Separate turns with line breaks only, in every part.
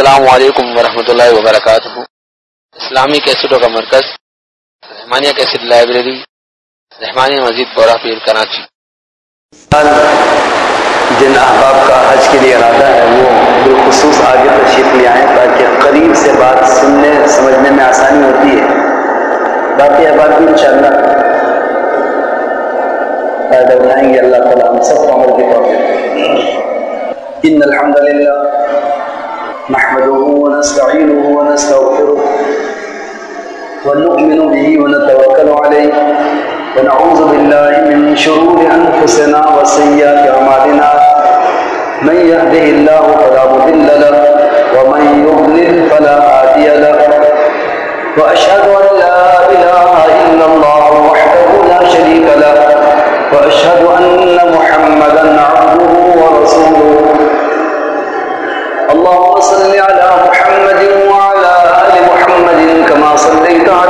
السلام علیکم ورحمۃ اللہ وبرکاتہ۔ اسلامی کیسٹوں کا مرکز، رحمانیہ کیسٹ لائبریری، رحمانیہ مزید بورا پیر کراچی۔
جن احباب کا حج کے لیے ارادہ ہے، وہ بالخصوص آگے تشریف لے آئیں تاکہ قریب سے بات سننے، سمجھنے میں آسانی ہوتی ہے۔ باقی احباب بھی انشاءاللہ فائدہ اٹھائیں گے۔ اللہ تعالیٰ ہم سب کو عمل کی توفیق ان الحمد للہ نحمده ونستعينه ونستغفره ونؤمن به ونتوكل عليه ونعوذ بالله من شرور أنفسنا وسيئات أعمالنا من يهده الله فلا مضل له ومن يضلل فلا هادي له وأشهد أن لا إله إلا الله وحده لا شريك له وأشهد أن محمد كما صليت على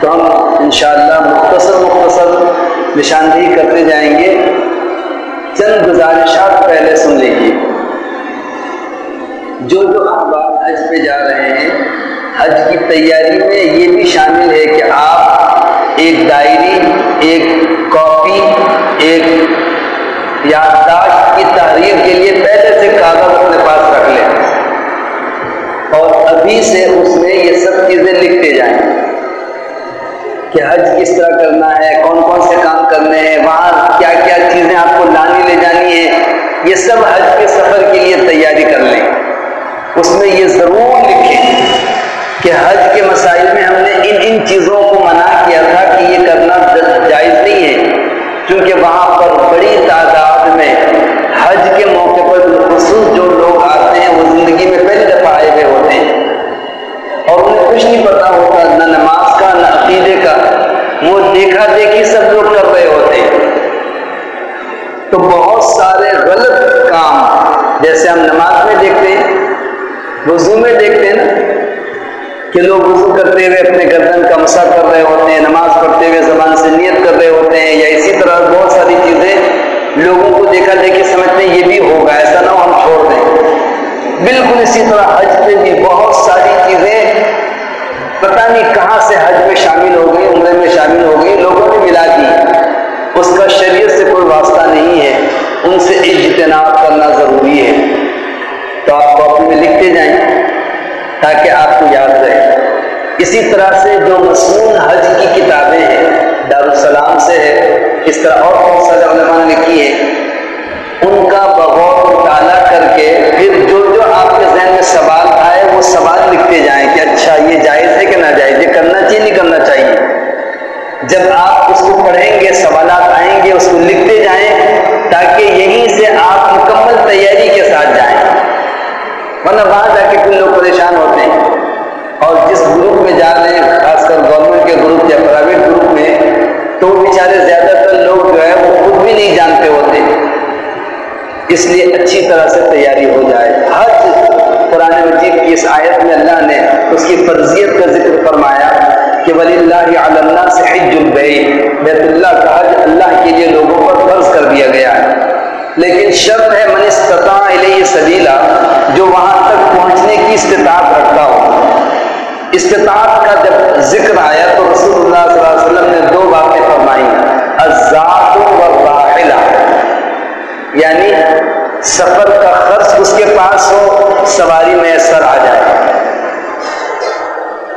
تو ہم انشاءاللہ مختصر مختصر نشاندہی کرتے جائیں گے۔ چند گزارشات پہلے سن لیجیے جو جو احباب حج پہ جا رہے ہیں، حج کی تیاری میں یہ بھی شامل ہے کہ آپ ایک ڈائری، ایک کاپی، ایک یادداشت کی تحریر کے لیے پہلے سے کاغذ اپنے پاس رکھ لیں۔ اور ابھی سے اس میں یہ سب چیزیں لکھتے جائیں۔ کہ حج کس طرح کرنا ہے، کون کون سے کام کرنے ہیں، وہاں کیا کیا چیزیں آپ کو لانی لے جانی ہے یہ سب حج کے سفر کے لیے تیاری کر لیں۔ اس میں یہ ضرور لکھیں کہ حج کے مسائل میں ہم نے ان ان چیزوں کو منع کیا تھا کہ یہ کرنا جائز نہیں ہے، کیونکہ وہاں پر بڑی تعداد میں حج کے موقع پر بالخصوص جو لوگ آتے ہیں، وہ زندگی میں پہلی دفعہ آئے ہوئے ہوتے ہیں۔ اور انہیں کچھ نہیں پتا ہوتا نہ نماز کا نہ عقیدے کا وہ دیکھا دیکھی سب لوگ کر رہے ہوتے ہیں۔ تو بہت سارے غلط کام، جیسے ہم نماز میں دیکھتے ہیں، وضو میں دیکھتے ہیں نا، کہ لوگ وضو کرتے ہوئے اپنے گردن کا مسا کر رہے ہوتے ہیں، نماز پڑھتے ہوئے زبان سے نیت کر رہے ہوتے ہیں، یا اسی طرح بہت ساری چیزیں لوگوں کو دیکھا دیکھے سمجھتے ہیں، یہ بھی ہوگا، ایسا نہ ہو ہم چھوڑ دیں۔ بالکل اسی طرح حج پہ بھی بہت ساری چیزیں پتہ نہیں کہاں سے حج میں شامل ہو گئی عمرے میں شامل ہو گئی لوگوں نے ملا دی۔ اس کا شریعت سے کوئی واسطہ نہیں ہے۔ ان سے اجتناب کرنا ضروری ہے۔ تو آپ کاپی میں لکھتے جائیں تاکہ آپ کو یاد رہے۔ اسی طرح سے جو مصنون حج کی کتابیں ہیں، دارالسلام سے ہے، اس طرح اور بہت سارے علماء نے لکھی ہے ان کا بغور رکھتا ہو استطاعت کا جب ذکر آیا تو رسول اللہ صلی اللہ علیہ وسلم نے دو باتیں فرمائی۔ ازاد و والراحلہ یعنی سفر کا خرچ اس کے پاس ہو، سواری میسر آ جائے۔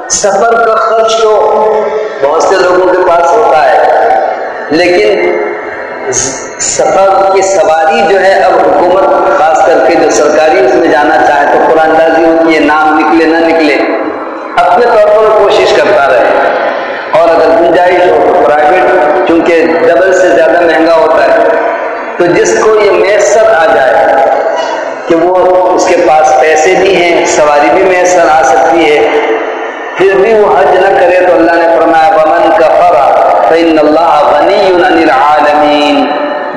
سفر کا خرچ تو بہت سے لوگوں کے پاس ہوتا ہے، لیکن سفر کی سواری جو ہے، اب حکومت خاص کر کے جو سرکاری اس میں جانا چاہے تو قرآن دازی ہو کہ یہ نام نکلے، نہ نکلے۔ اپنے طور پر کوشش کرتا رہے۔ اور اگر گنجائش ہو تو پرائیویٹ چونکہ ڈبل سے زیادہ مہنگا ہوتا ہے۔ تو جس کو یہ میسر آ جائے کہ وہ اس کے پاس پیسے بھی ہیں، سواری بھی میسر آ سکتی ہے، پھر بھی وہ حج نہ کرے تو اللہ نے فرمایا بمن کا فرا فن اللہ غنی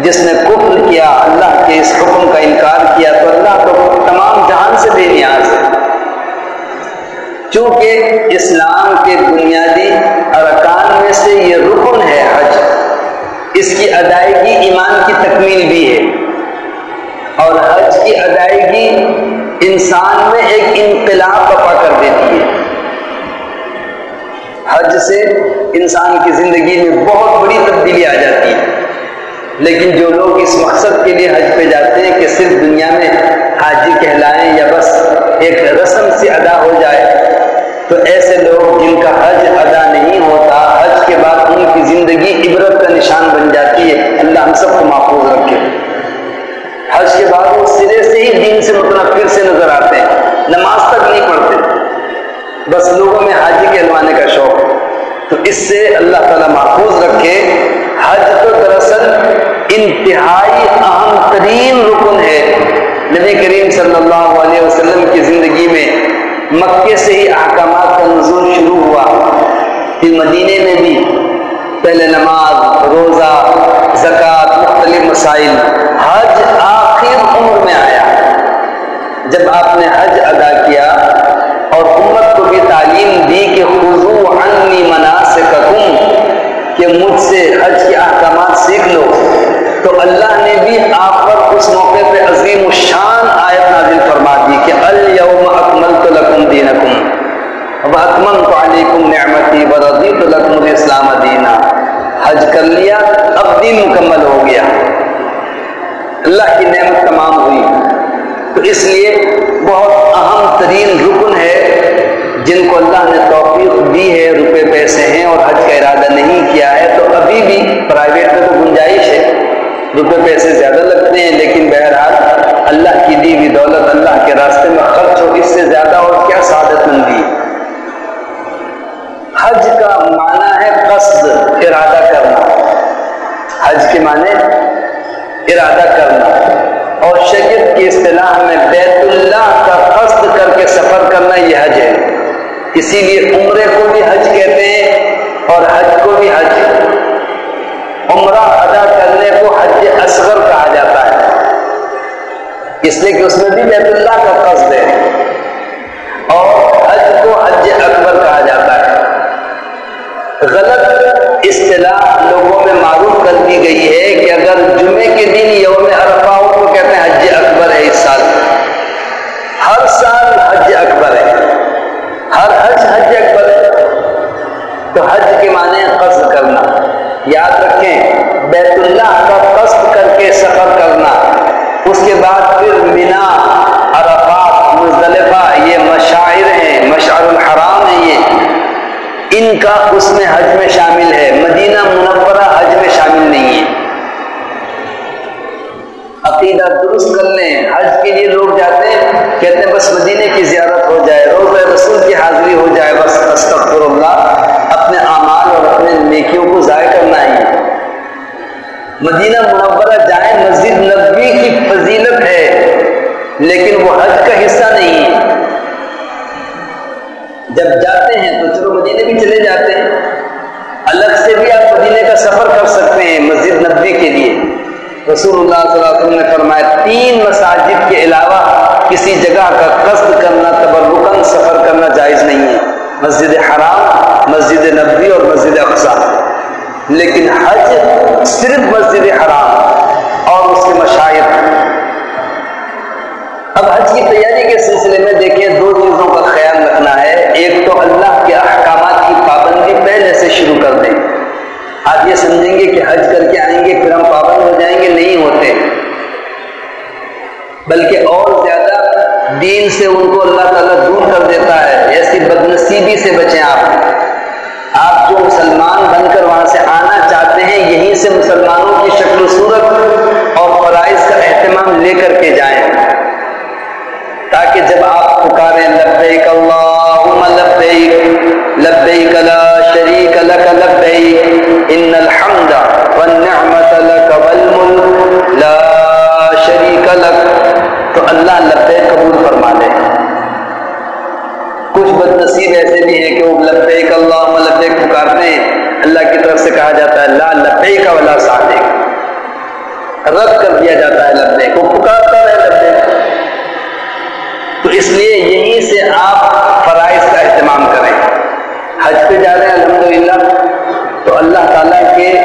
جس نے کفر کیا، اللہ کے اس حکم کا انکار کیا، تو اللہ تو تمام جہان سے بے نیاز ہے۔ چونکہ اسلام کے بنیادی ارکان میں سے یہ رکن ہے حج، اس کی ادائیگی ایمان کی تکمیل بھی ہے۔ اور حج کی ادائیگی انسان میں ایک انقلاب بپا کر دیتی ہے۔ حج سے انسان کی زندگی میں بہت بڑی تبدیلی آ جاتی ہے۔ لیکن جو لوگ اس مقصد کے لیے حج پہ جاتے ہیں کہ صرف دنیا میں حاجی کہلائیں یا بس ایک رسم سے ادا ہو جائے، تو ایسے لوگ جن کا حج ادا نہیں ہوتا، حج کے بعد ان کی زندگی عبرت کا نشان بن جاتی ہے۔ اللہ ہم سب کو محفوظ رکھے۔ حج کے بعد وہ سرے سے ہی دین سے متنفر سے نظر آتے ہیں، نماز تک نہیں پڑھتے۔ بس لوگوں میں حاجی کہلوانے کا شوق۔ ہے تو اس سے اللہ تعالیٰ محفوظ رکھے۔ حج تو دراصل انتہائی اہم ترین رکن ہے۔ نبی کریم صلی اللہ علیہ وسلم کی زندگی میں مکے سے ہی احکامات کا نزول شروع ہوا۔ پھر مدینے میں بھی پہلے نماز، روزہ، زکوٰۃ، مختلف مسائل حج آخر عمر میں آیا۔ جب آپ نے حج ادا کیا اور امت کو بھی تعلیم دی کہ خضو عنی مناسککم کہ مجھ سے حج کے احکامات سیکھ لو۔ تو اللہ نے بھی آپ پر اس موقع پہ عظیم الشان آیت نازل فرما دی کہ الیوم اکملت لکم دینکم۔ و واکملت علیکم نعمتی ورضیت لکم الاسلام دینا۔ حج کر لیا، اب دین مکمل ہو گیا۔ اللہ کی نعمت تمام ہوئی۔ تو اس لیے بہت اہم ترین رکن ہے جن کو اللہ نے توفیق دی ہے، روپے پیسے ہیں اور حج کا ارادہ نہیں کیا ہے، تو ابھی بھی پرائیویٹ میں تو گنجائش ہے۔ روپے پیسے زیادہ لگتے ہیں، لیکن بہرحال اللہ کی دی ہوئی دولت اللہ کے راستے میں خرچ ہو، اس سے زیادہ اور کیا سعادت مندی حج کا معنی ہے قصد، ارادہ کرنا۔ حج کے معنی ارادہ کرنا۔ اور شریعت کی اصطلاح میں بیت اللہ کا قصد کر کے سفر کرنا، یہ حج ہے۔ اسی لیے عمرے کو بھی حج کہتے ہیں اور حج کو بھی حج عمرہ ادا کرنے کو حج اصغر کہا جاتا ہے۔ اس لیے کہ اس میں بھی بیت اللہ کا قصد ہے اور حج کو حج اکبر کہا جاتا ہے۔ غلط اصطلاح لوگوں میں معروف کر دی گئی ہے کہ اگر جمعے کے دن یوم عرفہ ہو تو کہتے ہیں حج اکبر ہے اس سال۔ ہر سال تو حج کے معنی قصد کرنا۔ یاد رکھیں، بیت اللہ کا قصد کر کے سفر کرنا۔ اس کے بعد پھر مینا، عرفات، مزدلفہ، یہ مشاعر ہیں، مشعر الحرام ہیں یہ۔ ان کا اس میں حج میں شامل ہے، مدینہ منورہ حج میں شامل نہیں ہے۔ عقیدہ درست کر لیں، حج کے لیے لوگ جاتے ہیں، کہتے ہیں بس مدینے کی زیارت ہو جائے روز رسول کی حاضری ہو جائے، بس مدینہ منورہ جائیں مسجد نبوی کی فضیلت ہے، لیکن وہ حج کا حصہ نہیں ہے۔ جب جاتے ہیں تو چلو مدینے بھی چلے جاتے ہیں۔ الگ سے بھی آپ مدینے کا سفر کر سکتے ہیں مسجد نبوی کے لیے۔ رسول اللہ صلی اللہ علیہ وسلم نے فرمایا، تین مساجد کے علاوہ کسی جگہ کا قصد کرنا تبرکن سفر کرنا جائز نہیں ہے۔ مسجد حرام، مسجد نبوی اور مسجد اقسا لیکن حج صرف مسجد حرام اور اس کے مشاہد اب حج کی تیاری کے سلسلے میں دیکھیں دو چیزوں کا خیال رکھنا ہے۔ ایک تو اللہ کے احکامات کی پابندی پہلے سے شروع کر دیں۔ آپ یہ سمجھیں گے کہ حج کر کے آئیں گے، پھر ہم پابند ہو جائیں گے، نہیں ہوتے۔ بلکہ اور زیادہ دین سے ان کو اللہ تعالیٰ دور کر دیتا ہے۔ ایسی بدنصیبی سے بچیں آپ۔ چاہتے سے مسلمانوں کی شکل و صورت اور فرائض کا اہتمام لے کر کے جائیں۔ تاکہ جب آپ پکاریں لبیک اللہم لبیک لبیک لا شریک لک لبیک، ان الحمد والنعمت لک والملک لا شریک لک۔ تو اللہ لبیک قبول فرما دے کچھ نصیب ایسے بھی ہیں کہ وہ لبیک اللہم، لبیک پکارتے ہیں۔ اللہ کی طرف سے کہا جاتا ہے، لا لبیک ولا صادق۔ رد کر دیا جاتا ہے لبیک۔ وہ پکارتا رہے لبیک۔ تو اس لیے یہیں سے آپ فرائض کا اہتمام کریں۔ حج پہ جا رہے ہیں، الحمدللہ۔ تو اللہ تعالیٰ کے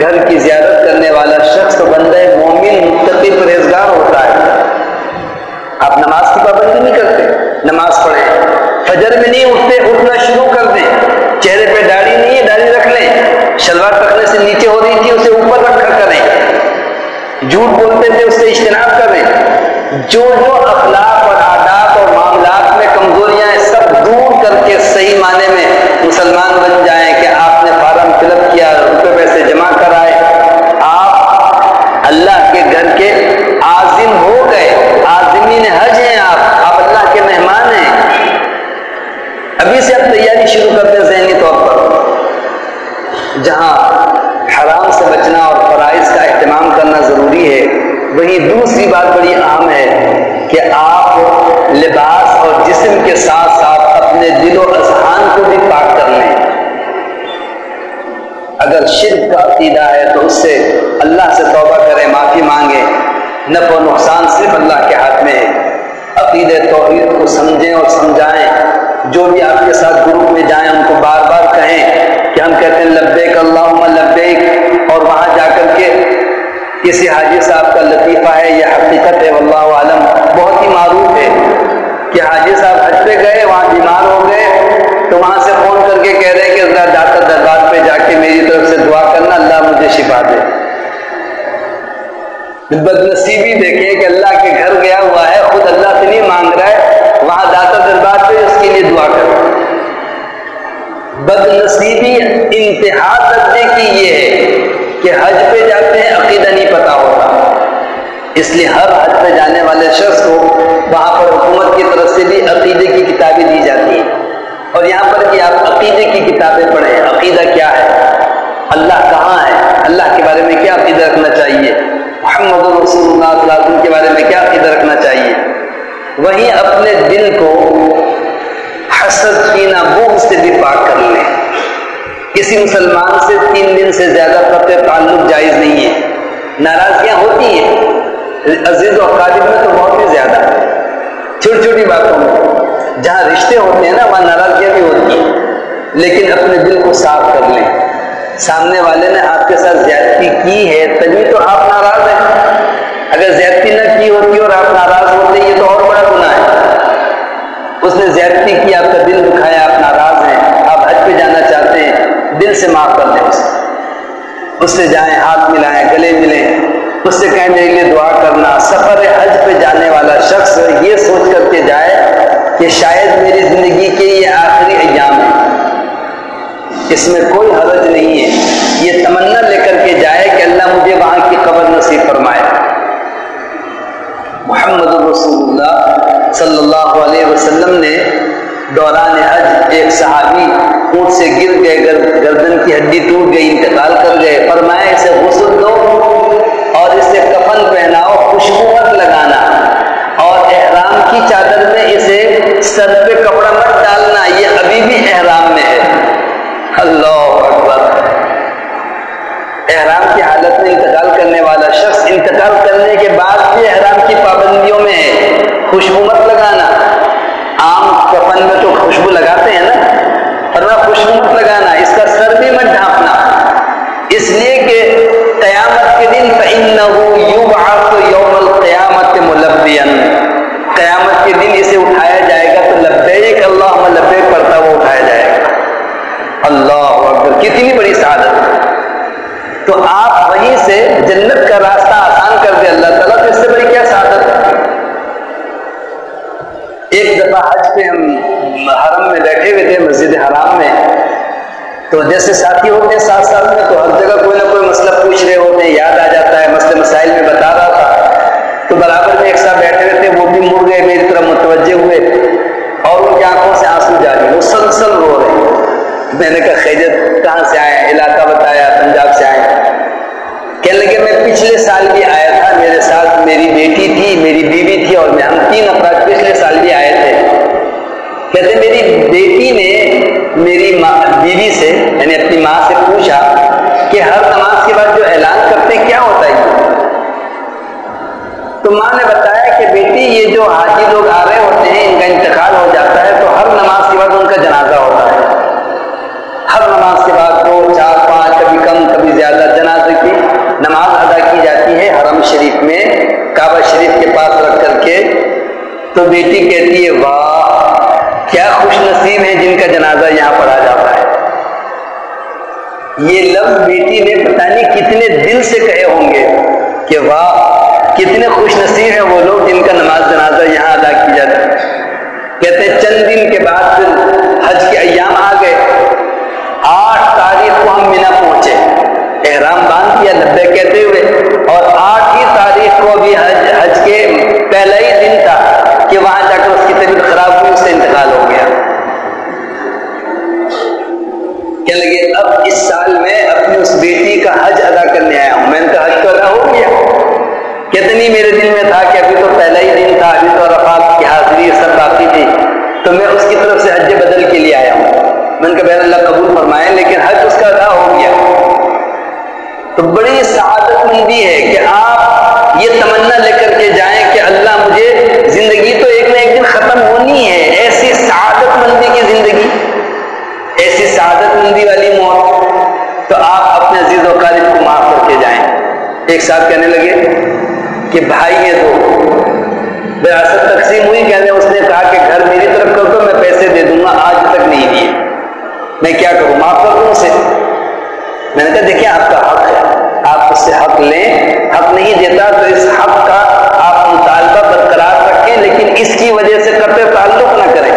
گھر کی زیارت کرنے والا شخص بندہ مومن، متقی پرہیزگار ہوتا ہے۔ آپ نماز کی پابندی نہیں کرتے، نماز پڑھیں۔ فجر میں نہیں اٹھتے، اٹھنا شروع کر دیں۔ چہرے پہ داڑھی نہیں ہے، داڑھی رکھ لیں۔ شلوار رکھنے سے نیچے ہو رہی تھی، اسے اوپر رکھ کر کریں۔ جھوٹ بولتے تھے اس سے اجتناب کریں۔ جو جو اخلاق اور آداب اور معاملات میں کمزوریاں ہیں، سب دور کر کے صحیح معنی میں مسلمان بن جائیں۔ سے آپ تیاری شروع کرتے ہیں ذہنی طور پر۔ جہاں حرام سے بچنا اور فرائض کا اہتمام کرنا ضروری ہے، وہیں دوسری بات بڑی اہم ہے کہ آپ لباس اور جسم کے ساتھ ساتھ اپنے دل و اذہان کو بھی پاک کر لیں۔ اگر شرک کا عقیدہ ہے تو اس سے اللہ سے توبہ کریں، معافی مانگیں۔ نفع و نقصان صرف اللہ کے ہاتھ میں ہے۔ عقید توحید کو سمجھیں اور سمجھائیں۔ جو بھی آپ کے ساتھ گروپ میں جائیں ان کو بار بار کہیں کہ ہم کہتے ہیں، لبیک اللہ لبیک۔ اور وہاں جا کر کے کسی حاجی صاحب کا لطیفہ ہے، یہ حقیقت ہے، واللہ عالم۔ بہت ہی معروف ہے کہ حاجی صاحب حج پہ گئے، وہاں بیمار ہو گئے، تو وہاں سے فون کر کے کہہ رہے ہیں کہ اللہ ڈاکٹر دربار پہ جا کے میری طرف سے دعا کرنا، اللہ مجھے شفا دے۔ بد نصیبی دیکھیں کہ اللہ کے گھر گیا ہوا ہے، خود اللہ سے نہیں مانگ رہا ہے، وہاں داتا دربار پہ اس کے لیے دعا کر بد نصیبی انتہا درجے کی یہ ہے کہ حج پہ جاتے ہیں، عقیدہ نہیں پتا ہوتا۔ اس لیے ہر حج پہ جانے والے شخص کو وہاں پر حکومت کی طرف سے بھی عقیدے کی کتابیں دی جاتی ہیں۔ اور یہاں پر کہ آپ عقیدے کی کتابیں پڑھیں۔ عقیدہ کیا ہے؟ اللہ کہاں ہے؟ اللہ کے بارے میں کیا عقیدہ رکھنا چاہیے؟ محمد رسول اللہ صلی اللہ علیہ وسلم کے بارے میں کیا عقیدہ رکھنا چاہیے؟ وہیں اپنے دل کو حسد کینہ بوگ سے بھی پاک کر لیں۔ کسی مسلمان سے تین دن سے زیادہ قطع تعلق جائز نہیں ہے۔ ناراضگیاں ہوتی ہیں۔ عزیز و قادر میں تو بہت ہی زیادہ۔ چھوٹی چھوٹی باتوں میں۔ جہاں رشتے ہوتے ہیں نا، وہاں ناراضگیاں بھی ہوتی ہیں۔ لیکن اپنے دل کو صاف کر لیں۔ سامنے والے نے آپ کے ساتھ زیادتی کی ہے، تبھی تو آپ ناراض ہیں۔ اگر زیادتی نہ کی ہوتی اور آپ ناراض ہوتے، یہ تو اور اس نے زیادتی کی آپ کا دل دکھایا، آپ ناراض ہیں، آپ حج پہ جانا چاہتے ہیں، دل سے معاف کر دیں اسے۔ اس سے جائیں، ہاتھ ملائیں، گلے ملیں۔ اس سے کہیں، میرے لیے دعا کرنا، سفر حج پہ جانے والا شخص یہ سوچ کر کے جائے کہ شاید میری زندگی کے یہ آخری ایام ہے اس میں کوئی حرج نہیں ہے۔ یہ تمنا لے کر کے جائے کہ اللہ مجھے وہاں کی قبر نصیب فرمائے۔ محمد رسول اللہ صلی اللہ علیہ وسلم نے دوران حج، ایک صحابی اونٹ سے گر گئے گردن کی ہڈی ٹوٹ گئی، انتقال کر گئے، فرمایا اسے غسل دو اور اسے کفن پہناؤ، خوشبو لگانا اور احرام کی چادر میں اسے سر پہ کپڑا مت ڈالنا، یہ ابھی بھی احرام میں ہے۔ اللہ اکبر۔ احرام کی حالت میں انتقال کرنے والا شخص انتقال کرنے کے بعد بھی احرام کی پابندیوں میں ہے، خوشبو مت لگانا۔ عام کفن میں تو خوشبو لگاتے ہیں نا؟ ورنہ خوشبو مت لگانا، اس کا سر بھی مت ڈھانپنا۔ اس لیے کہ قیامت کے دن فَإِنَّهُ يُبْعَثُ يَوْمَ الْقِيَامَةِ مُلَبِّيًا۔ قیامت کے دن اسے اٹھایا جائے گا تو لبیک اللہم، لبیک پڑھتا وہ اٹھایا جائے گا۔ اللہ اکبر، کتنی بڑی سعادت۔ تو آپ وہیں سے جنت کا راستہ آسان ایک دفعہ حج پہ ہم حرم میں بیٹھے ہوئے تھے، مسجد حرام میں۔ تو جیسے ساتھی ہوتے ہیں ساتھ ساتھ میں، تو ہر جگہ کوئی نہ کوئی مسئلہ پوچھ رہے ہوتے ہیں، یاد آ جاتا ہے مسئلے مسائل میں بتا رہا تھا۔ تو برابر میں ایک ساتھ بیٹھے ہوئے تھے، وہ بھی مڑ گئے، میری طرف متوجہ ہوئے۔ اور ان کی آنکھوں سے آنسو جاری وہ رو رہے۔ میں نے کہا خیجت کہاں سے آئے؟ علاقہ بتایا، پنجاب سے آئے۔ کہنے لگے، میں پچھلے سال بھی آیا۔ میرے ساتھ میری بیٹی تھی، میری بیوی تھی اور میں ہم تین افراد پچھلے سال بھی آئے تھے۔ کہتے میری بیٹی نے میری ماں، بیوی سے یعنی اپنی ماں سے پوچھا کہ ہر نماز کے بعد جو اعلان کرتے کیا ہوتا ہے؟ تو ماں نے بتایا کہ بیٹی، یہ جو حاجی لوگ آ رہے کعبہ شریف کے پاس رکھ کر کے تو بیٹی کہتی ہے، واہ، کیا خوش نصیب ہے جن کا جنازہ یہاں پڑھا جاتا ہے۔ یہ لفظ بیٹی نے پتہ نہیں کتنے دل سے کہے ہوں گے کہ واہ، کتنے خوش نصیب ہیں وہ لوگ جن کا نماز جنازہ یہاں ادا کی جاتی ہے۔ کہتے ہیں، چند دن کے بعد پھر حج کے ایام آ گئے۔ آٹھ تاریخ کو ہم مینا پہنچے۔ احرام باندھ کیا نبے کہتے ہوئے۔ تاریخ کو بھی حج حج کے پہلا ہی دن تھا کہ وہاں جا کر اس کی طبیعت خراب ہوئی اس سے انتقال ہو گیا۔ کہ لگے، اب اس سال میں اپنی اس بیٹی کا حج ادا کرنے آیا ہوں۔ میں نے کہا حج تو ادا ہو گیا کتنی میرے دل میں تھا کہ ابھی تو پہلا ہی دن تھا، ابھی تو رفاق کی حاضری سب باقی تھی۔ تو میں اس کی طرف سے حج بدل کے لیے آیا ہوں۔ میں نے کہا، بہن، اللہ قبول فرمائے، لیکن حج اس کا ادا ہو گیا۔ تو بڑی سعادت مندی ہے کہ آپ یہ تمنا لے کر کے جائیں کہ اللہ مجھے زندگی تو ایک نہ ایک دن ختم ہونی ہے۔ ایسی سعادت مندی کی زندگی، ایسی سعادت مندی والی موت۔ تو آپ اپنے عزیز و قالب کو معاف کر کے جائیں۔ ایک ساتھ کہنے لگے کہ بھائی ہے تو وراثت تقسیم ہوئی کہنے اس نے کہا کہ گھر میری طرف کر دو، میں پیسے دے دوں گا، آج تک نہیں دیے۔ میں کیا کروں؟ معاف کر دوں اسے۔ میں نے کہا دیکھیں آپ کا حق ہے۔ آپ اس سے حق لیں۔ حق نہیں دیتا تو اس حق کا آپ مطالبہ برقرار رکھیں، لیکن اس کی وجہ سے قطع تعلق نہ کریں۔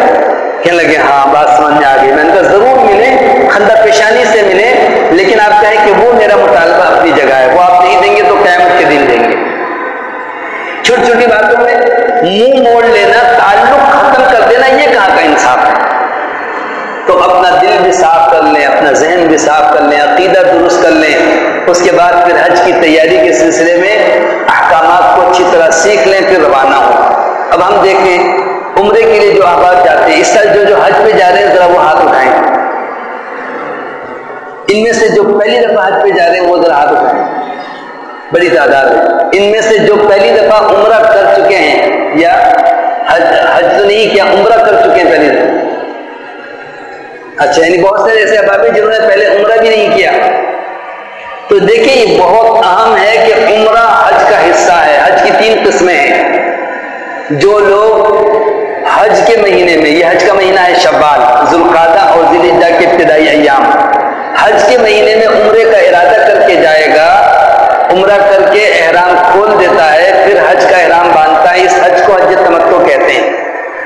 کہنے لگے ہاں بات سمجھ میں آ گئی۔ میں نے کہا، ضرور ملے خندہ پیشانی سے ملے لیکن آپ کہیں کہ وہ میرا مطالبہ اپنی جگہ ہے، وہ آپ نہیں دیں گے تو قیامت کے دن دیں گے۔ چھوٹی چھوٹی باتوں میں منہ موڑ لینا، تعلق ختم کر دینا، یہ کہاں کا انصاف ہے؟ تو اپنا دل بھی صاف کر لیں، اپنا ذہن بھی صاف کر لیں، عقیدہ درست کر لیں۔ اس کے بعد پھر حج کی تیاری کے سلسلے میں احکامات کو اچھی طرح سیکھ لیں، پھر روانہ ہوں۔ اب ہم دیکھیں عمرے کے لیے جو آباد جاتے ہیں، اس سال جو جو حج پہ جا رہے ہیں، ذرا وہ ہاتھ اٹھائیں۔ ان میں سے جو پہلی دفعہ حج پہ جا رہے ہیں، وہ ذرا ہاتھ اٹھائیں۔ بڑی تعداد ہے۔ ان میں سے جو پہلی دفعہ عمرہ کر چکے ہیں، یا حج حج تو نہیں، کیا عمرہ کر چکے ہیں پہلے اچھا یعنی بہت سارے ایسے احباب جنہوں نے پہلے عمرہ بھی نہیں کیا۔ تو دیکھیں یہ بہت اہم ہے کہ عمرہ حج کا حصہ ہے۔ حج کی تین قسمیں ہیں۔ جو لوگ حج کے مہینے میں، یہ حج کا مہینہ ہے شبال ذوالقادہ اور ذیلجہ کے ابتدائی ایام۔ حج کے مہینے میں عمرے کا ارادہ کر کے جائے گا، عمرہ کر کے احرام کھول دیتا ہے، پھر حج کا احرام باندھتا ہے۔ اس حج کو حج تمتو کہتے ہیں۔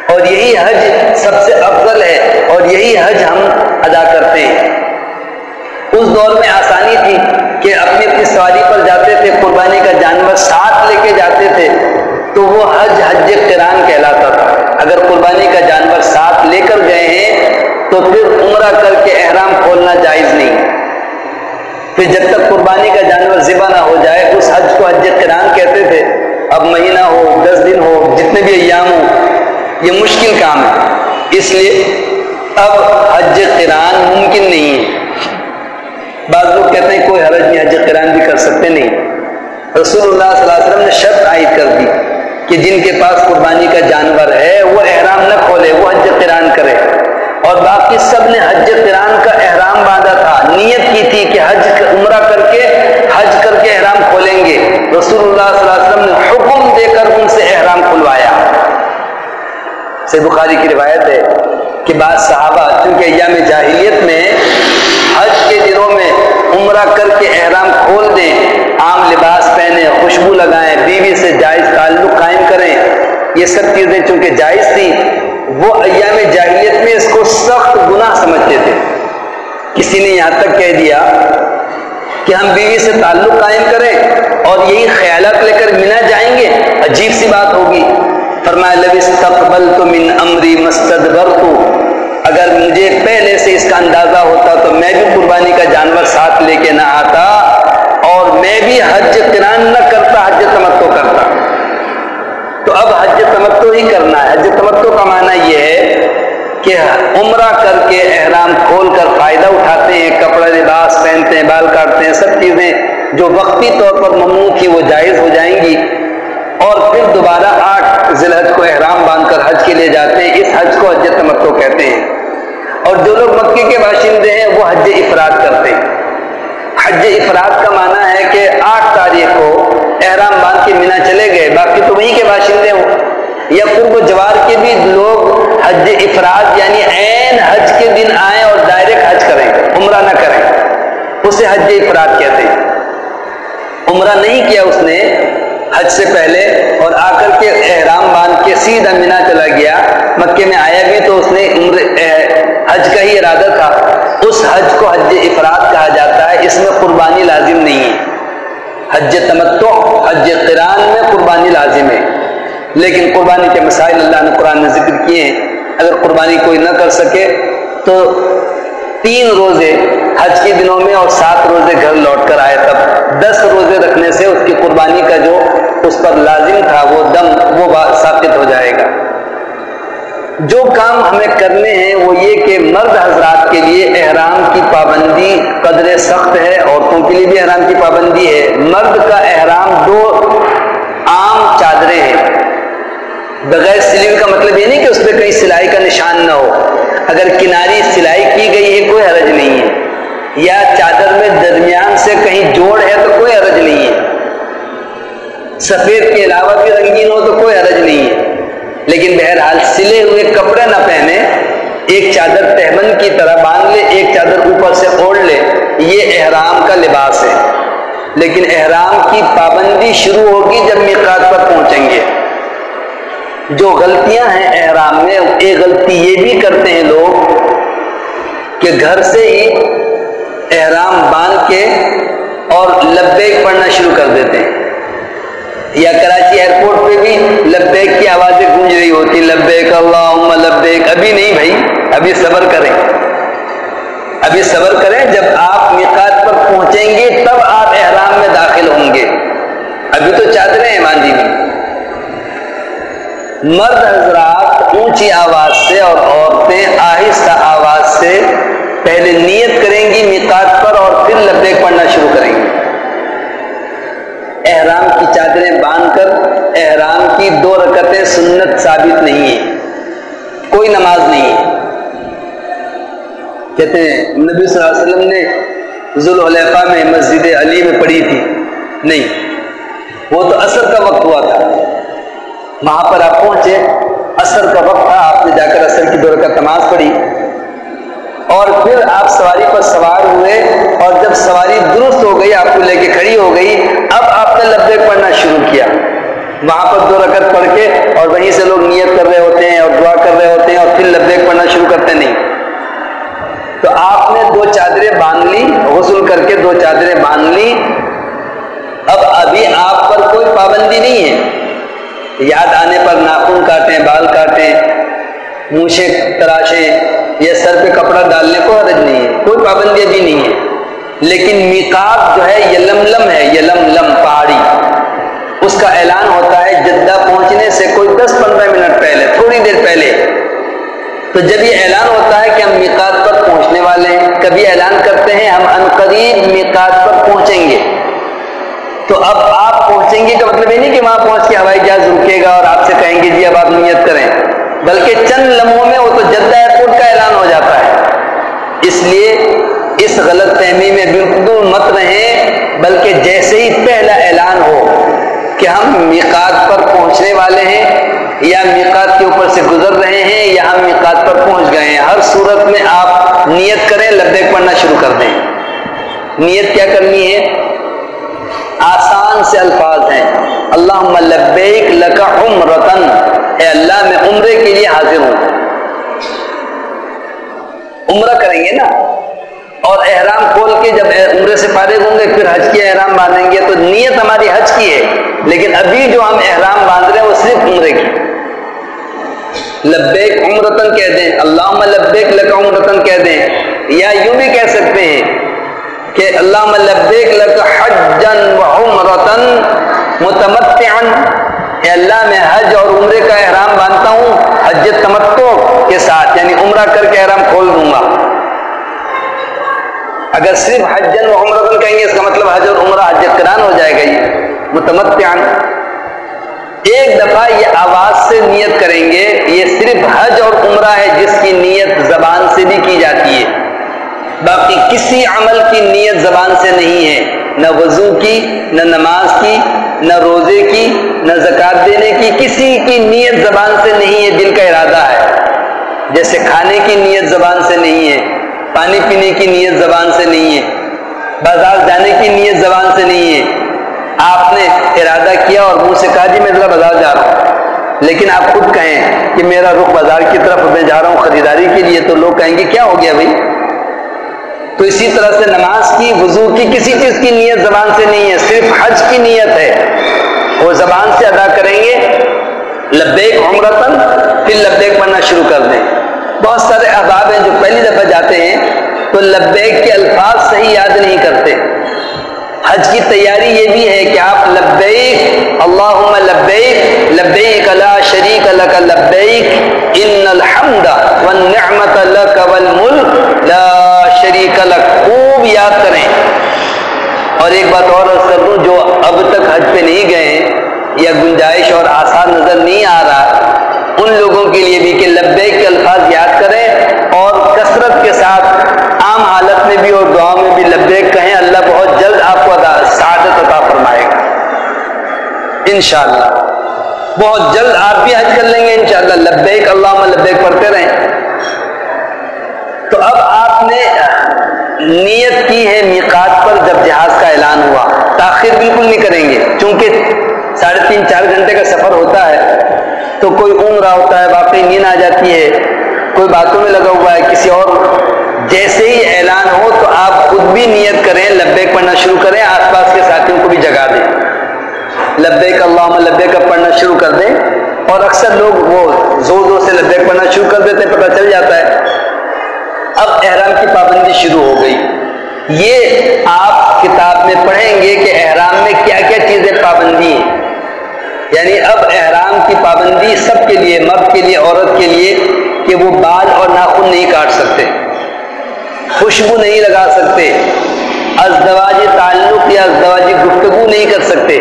اور یہی حج سب سے افضل ہے، اور یہی حج ہم ادا کرتے ہیں۔ اس دور میں آسانی تھی۔ کہ اپنی اپنی سواری پر جاتے تھے، قربانی کا جانور ساتھ لے کے جاتے تھے، تو وہ حج حج قرآن کہلاتا تھا۔ اگر قربانی کا جانور ساتھ لے کر گئے ہیں، تو پھر عمرہ کر کے احرام کھولنا جائز نہیں۔ پھر جب تک قربانی کا جانور ذبح نہ ہو جائے، اس حج کو حج قرآن کہتے تھے۔ اب مہینہ ہو، دس دن ہو، جتنے بھی ایام ہو یہ مشکل کام ہے۔ اس لیے اب حج قرآن ممکن نہیں ہے۔ بعض لوگ کہتے ہیں کوئی حرج نہیں حج جی قرآن بھی کر سکتے نہیں۔ رسول اللہ صلی اللہ علیہ وسلم نے شرط عائد کر دی کہ جن کے پاس قربانی کا جانور ہے، وہ احرام نہ کھولے، وہ حج قرآن کرے۔ اور باقی سب نے حج قرآن کا احرام باندھا تھا۔ نیت کی تھی کہ حج عمرہ کر کے، حج کر کے احرام کھولیں گے۔ رسول اللہ صلی اللہ علیہ وسلم نے حکم دے کر ان سے احرام کھلوایا۔ سے بخاری کی روایت ہے کہ بعض صحابہ چونکہ ایام جاہلیت میں حج کے دنوں میں عمرہ کر کے احرام کھول دیں، عام لباس پہنے خوشبو لگائیں، بیوی سے جائز تعلق قائم کریں۔ یہ سب چیزیں چونکہ جائز تھیں، وہ ایام جاہلیت میں اس کو سخت گناہ سمجھتے تھے۔ کسی نے یہاں تک کہہ دیا کہ ہم بیوی سے تعلق قائم کریں اور یہی خیالات لے کر منا جائیں گے، عجیب سی بات ہوگی۔ فرمایا لبس تقبل تو من امری مستدبر تو اگر مجھے پہلے سے اس کا اندازہ ہوتا تو میں بھی قربانی کا جانور ساتھ لے کے نہ آتا اور میں بھی حج قرآن نہ کرتا، حج تمتو کرتا۔ تو اب حج تمتو ہی کرنا ہے۔ حج تمتو کا معنی یہ ہے کہ عمرہ کر کے احرام کھول کر فائدہ اٹھاتے ہیں، کپڑا لباس پہنتے ہیں، بال کاٹتے ہیں، سب چیزیں جو وقتی طور پر ممنوع تھی وہ جائز ہو جائیں گی۔ اور پھر دوبارہ آٹھ ذی الحج کو احرام باندھ کر حج کے لیے جاتے ہیں، اس حج کو حج تمتو کہتے ہیں۔ اور جو لوگ مکے کے باشندے ہیں، وہ حج افراد کرتے ہیں۔ حج افراد کا معنی ہے کہ آٹھ تاریخ کو احرام باندھ کے مینا چلے گئے، باقی تو وہیں کے باشندے ہوں یا قرب جوار کے بھی لوگ حج افراد یعنی عین حج کے دن آئیں اور ڈائریکٹ حج کریں، عمرہ نہ کریں۔ اسے حج افراد کہتے ہیں۔ عمرہ نہیں کیا اس نے حج سے پہلے اور آ کر کے احرام باندھ کے سیدھا مینا چلا گیا، مکے میں آیا بھی تو اس نے عمر حج کا ہی ارادہ تھا۔ اس حج کو حج افراد کہا جاتا ہے، اس میں قربانی لازم نہیں ہے۔ حج تمتو حج قرآن میں قربانی لازم ہے۔ لیکن قربانی کے مسائل اللہ نے قرآن میں ذکر کیے ہیں۔ اگر قربانی کوئی نہ کر سکے تو تین روزے حج کے دنوں میں اور سات روزے گھر لوٹ کر آئے، تب دس روزے رکھنے سے اس کی قربانی کا جو اس پر لازم تھا، وہ دم، وہ ثابت ہو جائے گا۔ جو کام ہمیں کرنے ہیں، وہ یہ کہ مرد حضرات کے لیے احرام کی پابندی قدر سخت ہے، عورتوں کے لیے بھی احرام کی پابندی ہے۔ مرد کا احرام دو عام چادریں ہیں۔ بغیر سلی کا مطلب یہ نہیں کہ اس پہ کہیں سلائی کا نشان نہ ہو۔ اگر کناری سلائی کی گئی ہے، کوئی حرج نہیں ہے۔ یا چادر میں درمیان سے کہیں جوڑ ہے تو کوئی حرج نہیں ہے۔ سفید کے علاوہ بھی رنگین ہو تو کوئی حرج نہیں ہے۔ لیکن بہرحال سلے ہوئے کپڑے نہ پہنے، ایک چادر تہمن کی طرح باندھ لے، ایک چادر اوپر سے اوڑھ لے، یہ احرام کا لباس ہے۔ لیکن احرام کی پابندی شروع ہوگی جب میقات پر پہنچیں گے۔ جو غلطیاں ہیں احرام میں ایک غلطی یہ بھی کرتے ہیں لوگ کہ گھر سے ہی احرام باندھ کے اور لبیک پڑھنا شروع کر دیتے ہیں۔ یا کراچی ایئرپورٹ پہ بھی لبیک کی آوازیں گونج رہی ہوتی، لبیک اللہ لبیک۔ ابھی نہیں بھائی، ابھی صبر کریں۔ ابھی صبر کریں، جب آپ میقات پر پہنچیں گے تب آپ احرام میں داخل ہوں گے ابھی تو چادریں ہیں ماندی میں مرد حضرات اونچی آواز سے اور عورتیں آہستہ آواز سے پہلے نیت کریں گی میقات پر اور پھر لبیک پڑھنا شروع کریں گی۔ احرام کی چادریں باندھ کر احرام کی دو رکتیں سنت ثابت نہیں ہے کوئی نماز نہیں ہے۔ کہتے ہیں، نبی صلی اللہ علیہ وسلم نے ذوالحلیفہ میں مسجد علی میں پڑھی تھی۔ نہیں، وہ تو اثر کا وقت ہوا تھا۔ وہاں پر آپ پہنچے اثر کا وقت تھا، آپ نے جا کر اثر کی دور کا تماز پڑھی۔ اور پھر آپ سواری پر سوار ہوئے، اور جب سواری درست ہو گئی، آپ کو لے کے کھڑی ہو گئی، اب آپ نے لبے پڑھنا شروع کیا۔ وہاں پر دو رکعت پڑھ کے، اور وہیں سے لوگ نیت کر رہے ہوتے ہیں، اور دعا کر رہے ہوتے ہیں، اور پھر لبے پڑھنا شروع کرتے نہیں تو آپ نے دو چادریں باندھ لی، غسل کر کے دو چادریں باندھ لی۔ اب ابھی آپ پر کوئی پابندی نہیں ہے۔ یاد آنے پر ناخن کاٹیں، بال کاٹیں منشے تراشیں، یا سر پہ کپڑا ڈالنے کو حرج نہیں ہے، کوئی پابندی ابھی نہیں ہے لیکن میکات جو ہے یلم لم ہے یلم لم پہاڑی۔ اس کا اعلان ہوتا ہے جدہ پہنچنے سے کوئی دس پندرہ منٹ پہلے، تھوڑی دیر پہلے۔ تو جب یہ اعلان ہوتا ہے کہ ہم میکات پر پہنچنے والے ہیں، کبھی اعلان کرتے ہیں ہم انقریب میکات پر پہنچیں گے۔ تو اب آپ پہنچیں گے کا مطلب یہ نہیں کہ وہاں پہنچ کے ہوائی جہاز رکے گا اور آپ سے کہیں گے جی اب آپ نیت کریں۔ بلکہ چند لمحوں میں وہ تو جدہ ایئرپورٹ کا اعلان ہو جاتا ہے۔ اس لیے اس غلط فہمی میں بالکل مت رہیں، بلکہ جیسے ہی پہلا اعلان ہو کہ ہم میقات پر پہنچنے والے ہیں، یا میقات کے اوپر سے گزر رہے ہیں، یا ہم میقات پر پہنچ گئے ہیں، ہر صورت میں آپ نیت کریں، لبیک پڑھنا شروع کر دیں۔ نیت کیا کرنی ہے؟ آسان سے الفاظ ہیں۔ اللہ لبیک لکا عمرتن۔ اے اللہ، میں عمرے کے لیے حاضر ہوں۔ عمرہ کریں گے نا؟ اور احرام کھول کے جب عمرے سے فارغ ہوں گے، پھر حج کی احرام باندھیں گے۔ تو نیت ہماری حج کی ہے، لیکن ابھی جو ہم احرام باندھ رہے ہیں، وہ صرف عمرے کی۔ لبیک عمرتن کہہ دیں۔ اللہ لبیک لکا عمرتن کہہ دیں۔ یا یوں بھی کہہ سکتے ہیں کہ اللہ لبیک لک حجن و عمرتن متمتعا۔ اے اللہ، میں حج اور عمرے کا احرام باندھتا ہوں، حج تمتو کے ساتھ یعنی عمرہ کر کے احرام کھول دوں گا۔ اگر صرف حجن و عمرتن کہیں گے، اس کا مطلب حج اور عمرہ حج کران ہو جائے گا یہ، متمتعا۔ ایک دفعہ یہ آواز سے نیت کریں گے، یہ صرف حج اور عمرہ ہے جس کی نیت زبان سے بھی کی جاتی ہے۔ باقی کسی عمل کی نیت زبان سے نہیں ہے، نہ وضو کی، نہ نماز کی، نہ روزے کی، نہ زکات دینے کی، کسی کی نیت زبان سے نہیں ہے، دل کا ارادہ ہے۔ جیسے کھانے کی نیت زبان سے نہیں ہے، پانی پینے کی نیت زبان سے نہیں ہے، بازار جانے کی نیت زبان سے نہیں ہے۔ آپ نے ارادہ کیا اور منہ سے کہا جی میں ذرا بازار جا رہا ہوں۔ لیکن آپ خود کہیں کہ میرا رخ بازار کی طرف، میں جا رہا ہوں خریداری کے لیے، تو لوگ کہیں گے، کیا ہو گیا بھائی؟ تو اسی طرح سے نماز کی، وضو کی، کسی چیز کی نیت زبان سے نہیں ہے، صرف حج کی نیت ہے۔ وہ زبان سے ادا کریں گے، لبیک عمرتن پھر لبیک پڑھنا شروع کر دیں۔ بہت سارے احباب ہیں جو پہلی دفعہ جاتے ہیں، تو لبیک کے الفاظ صحیح یاد نہیں کرتے۔ حج کی تیاری یہ بھی ہے کہ آپ لبیک، اللہم لبیک لبیک لا شریک لک، لبیک، ان الحمد والنعمت لک والملک لا شریک لک۔ خوب یاد کریں۔ اور ایک بات اور عرض کر دوں، جو اب تک حج پہ نہیں گئے یا گنجائش اور آسان نظر نہیں آ رہا، ان لوگوں کے لیے بھی کہ لبیک کے الفاظ یاد کریں اور کثرت کے ساتھ عام حالت میں بھی اور دعاؤں میں بھی لبیک کہیں اللہ بہت جلد آپ کو سعادت عطا فرمائے گا۔ انشاءاللہ۔ بہت جلد آپ بھی حج کر لیں گے، انشاءاللہ۔ لبیک اللہ لبیک، پڑھتے رہیں۔ تو اب آپ نے نیت کی ہے میقات پر جب جہاز کا اعلان ہوا۔ تاخیر بالکل نہیں کریں گے، چونکہ ساڑھے تین، چار گھنٹے کا سفر ہوتا ہے۔ تو کوئی اونگ رہا ہوتا ہے، واقعی نیند آ جاتی ہے۔ کوئی باتوں میں لگا ہوا ہے، کسی اور جیسے ہی اعلان ہو تو آپ خود بھی نیت کریں، لبیک پڑھنا شروع کریں، آس پاس کے ساتھیوں کو بھی جگا دیں۔ لبیک اللہ لبیک پڑھنا شروع کر دیں۔ اور اکثر لوگ وہ زور زور سے لبیک پڑھنا شروع کر دیتے ہیں، پتہ چل جاتا ہے۔ اب احرام کی پابندی شروع ہو گئی۔ یہ آپ کتاب میں پڑھیں گے کہ احرام میں کیا کیا چیزیں پابندی ہیں۔ یعنی اب احرام کی پابندی سب کے لیے، مرد کے لیے، عورت کے لیے کہ وہ بال اور ناخن نہیں کاٹ سکتے۔ خوشبو نہیں لگا سکتے ازدواجی تعلق یا ازدواجی گفتگو نہیں کر سکتے۔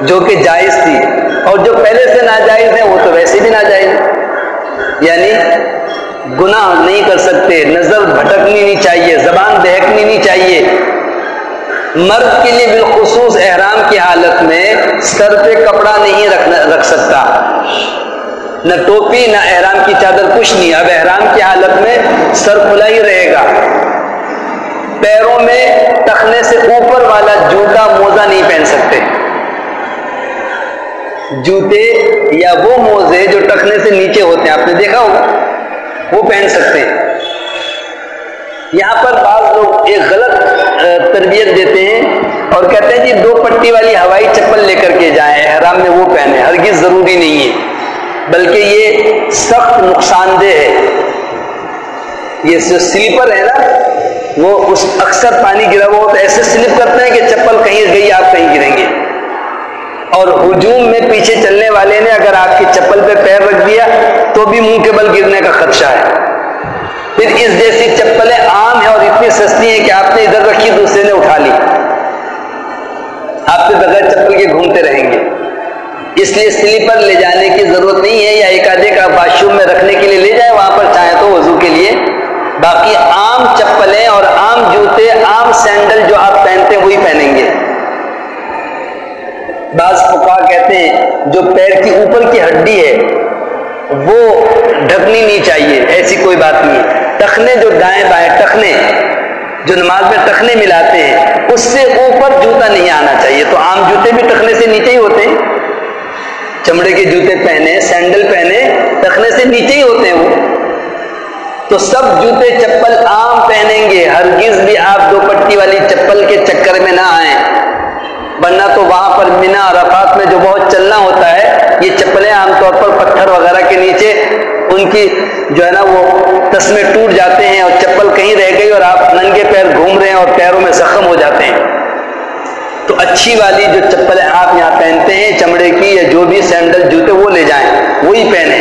جو کہ جائز تھی۔ اور جو پہلے سے ناجائز ہیں، وہ تو ویسے بھی ناجائز یعنی گناہ نہیں کر سکتے، نظر بھٹکنی نہیں چاہیے، زبان بہکنی نہیں چاہیے۔ مرد کے لیے بالخصوص احرام کی حالت میں سر پہ کپڑا نہیں رکھنا، رکھ سکتا۔ نہ ٹوپی، نہ احرام کی چادر کچھ نہیں۔ اب احرام کی حالت میں سر کھلا ہی رہے گا۔ پیروں میں ٹخنے سے اوپر والا جوتا موزہ نہیں پہن سکتے۔ جوتے یا وہ موزے جو ٹخنے سے نیچے ہوتے ہیں، آپ نے دیکھا ہوگا۔ وہ پہن سکتے ہیں۔ یہاں پر بعض لوگ ایک غلط تربیت دیتے ہیں اور کہتے ہیں جی دو پٹی والی ہوائی چپل لے کر کے جائیں، احرام میں وہ پہنے ہرگز ضروری نہیں ہے۔ بلکہ یہ سخت نقصان دہ ہے۔ یہ جو سلیپر ہے نا، وہ اس اکثر پانی گرا ہوا تو ایسے سلپ کرتے ہیں کہ چپل کہیں گئی، آپ کہیں گریں گے۔ اور ہجوم میں پیچھے چلنے والے نے اگر آپ کی چپل پہ پیر رکھ دیا، تو بھی منہ کے بل گرنے کا خدشہ ہے۔ پھر اس جیسی چپلیں عام ہیں اور اتنی سستی ہیں کہ آپ نے ادھر رکھی، دوسرے نے اٹھا لی۔ آپ کے بغیر چپل کے گھومتے رہیں گے۔ اس لیے سلیپر لے جانے کی ضرورت نہیں ہے یا ایک آدھے کا واش روم میں رکھنے کے لیے لے جائیں، وہاں پر چاہیں تو وضو کے لیے۔ باقی عام چپلیں اور عام جوتے، عام سینڈل جو آپ پہنتے ہیں، وہی پہنیں گے۔ بعض فقا کہتے ہیں، جو پیر کی اوپر کی ہڈی ہے، وہ ڈھکنی نہیں چاہیے، ایسی کوئی بات نہیں ہے۔ ٹخنے جو دائیں بائیں، ٹخنے جو نماز میں ٹخنے ملاتے ہیں، اس سے اوپر جوتا نہیں آنا چاہیے۔ تو عام جوتے بھی ٹخنے سے نیچے ہی ہوتے ہیں۔ چمڑے کے جوتے پہنے، سینڈل پہنے ٹخنے سے نیچے ہی ہوتے ہیں وہ۔ تو سب جوتے چپل عام پہنیں گے، ہرگز بھی آپ دو پٹی والی چپل کے چکر میں نہ آئیں۔ ورنہ تو وہاں پر مینا رفات میں جو بہت چلنا ہوتا ہے، یہ چپلیں عام طور پر پتھر وغیرہ کے نیچے ان کی جو ہے نا وہ تسمے ٹوٹ جاتے ہیں اور چپل کہیں رہ گئی اور آپ ننگے پیر گھوم رہے ہیں اور پیروں میں زخم ہو جاتے ہیں۔ تو اچھی والی جو چپلیں آپ یہاں پہنتے ہیں، چمڑے کی یا جو بھی سینڈل، جوتے، وہ لے جائیں۔ وہی پہنیں۔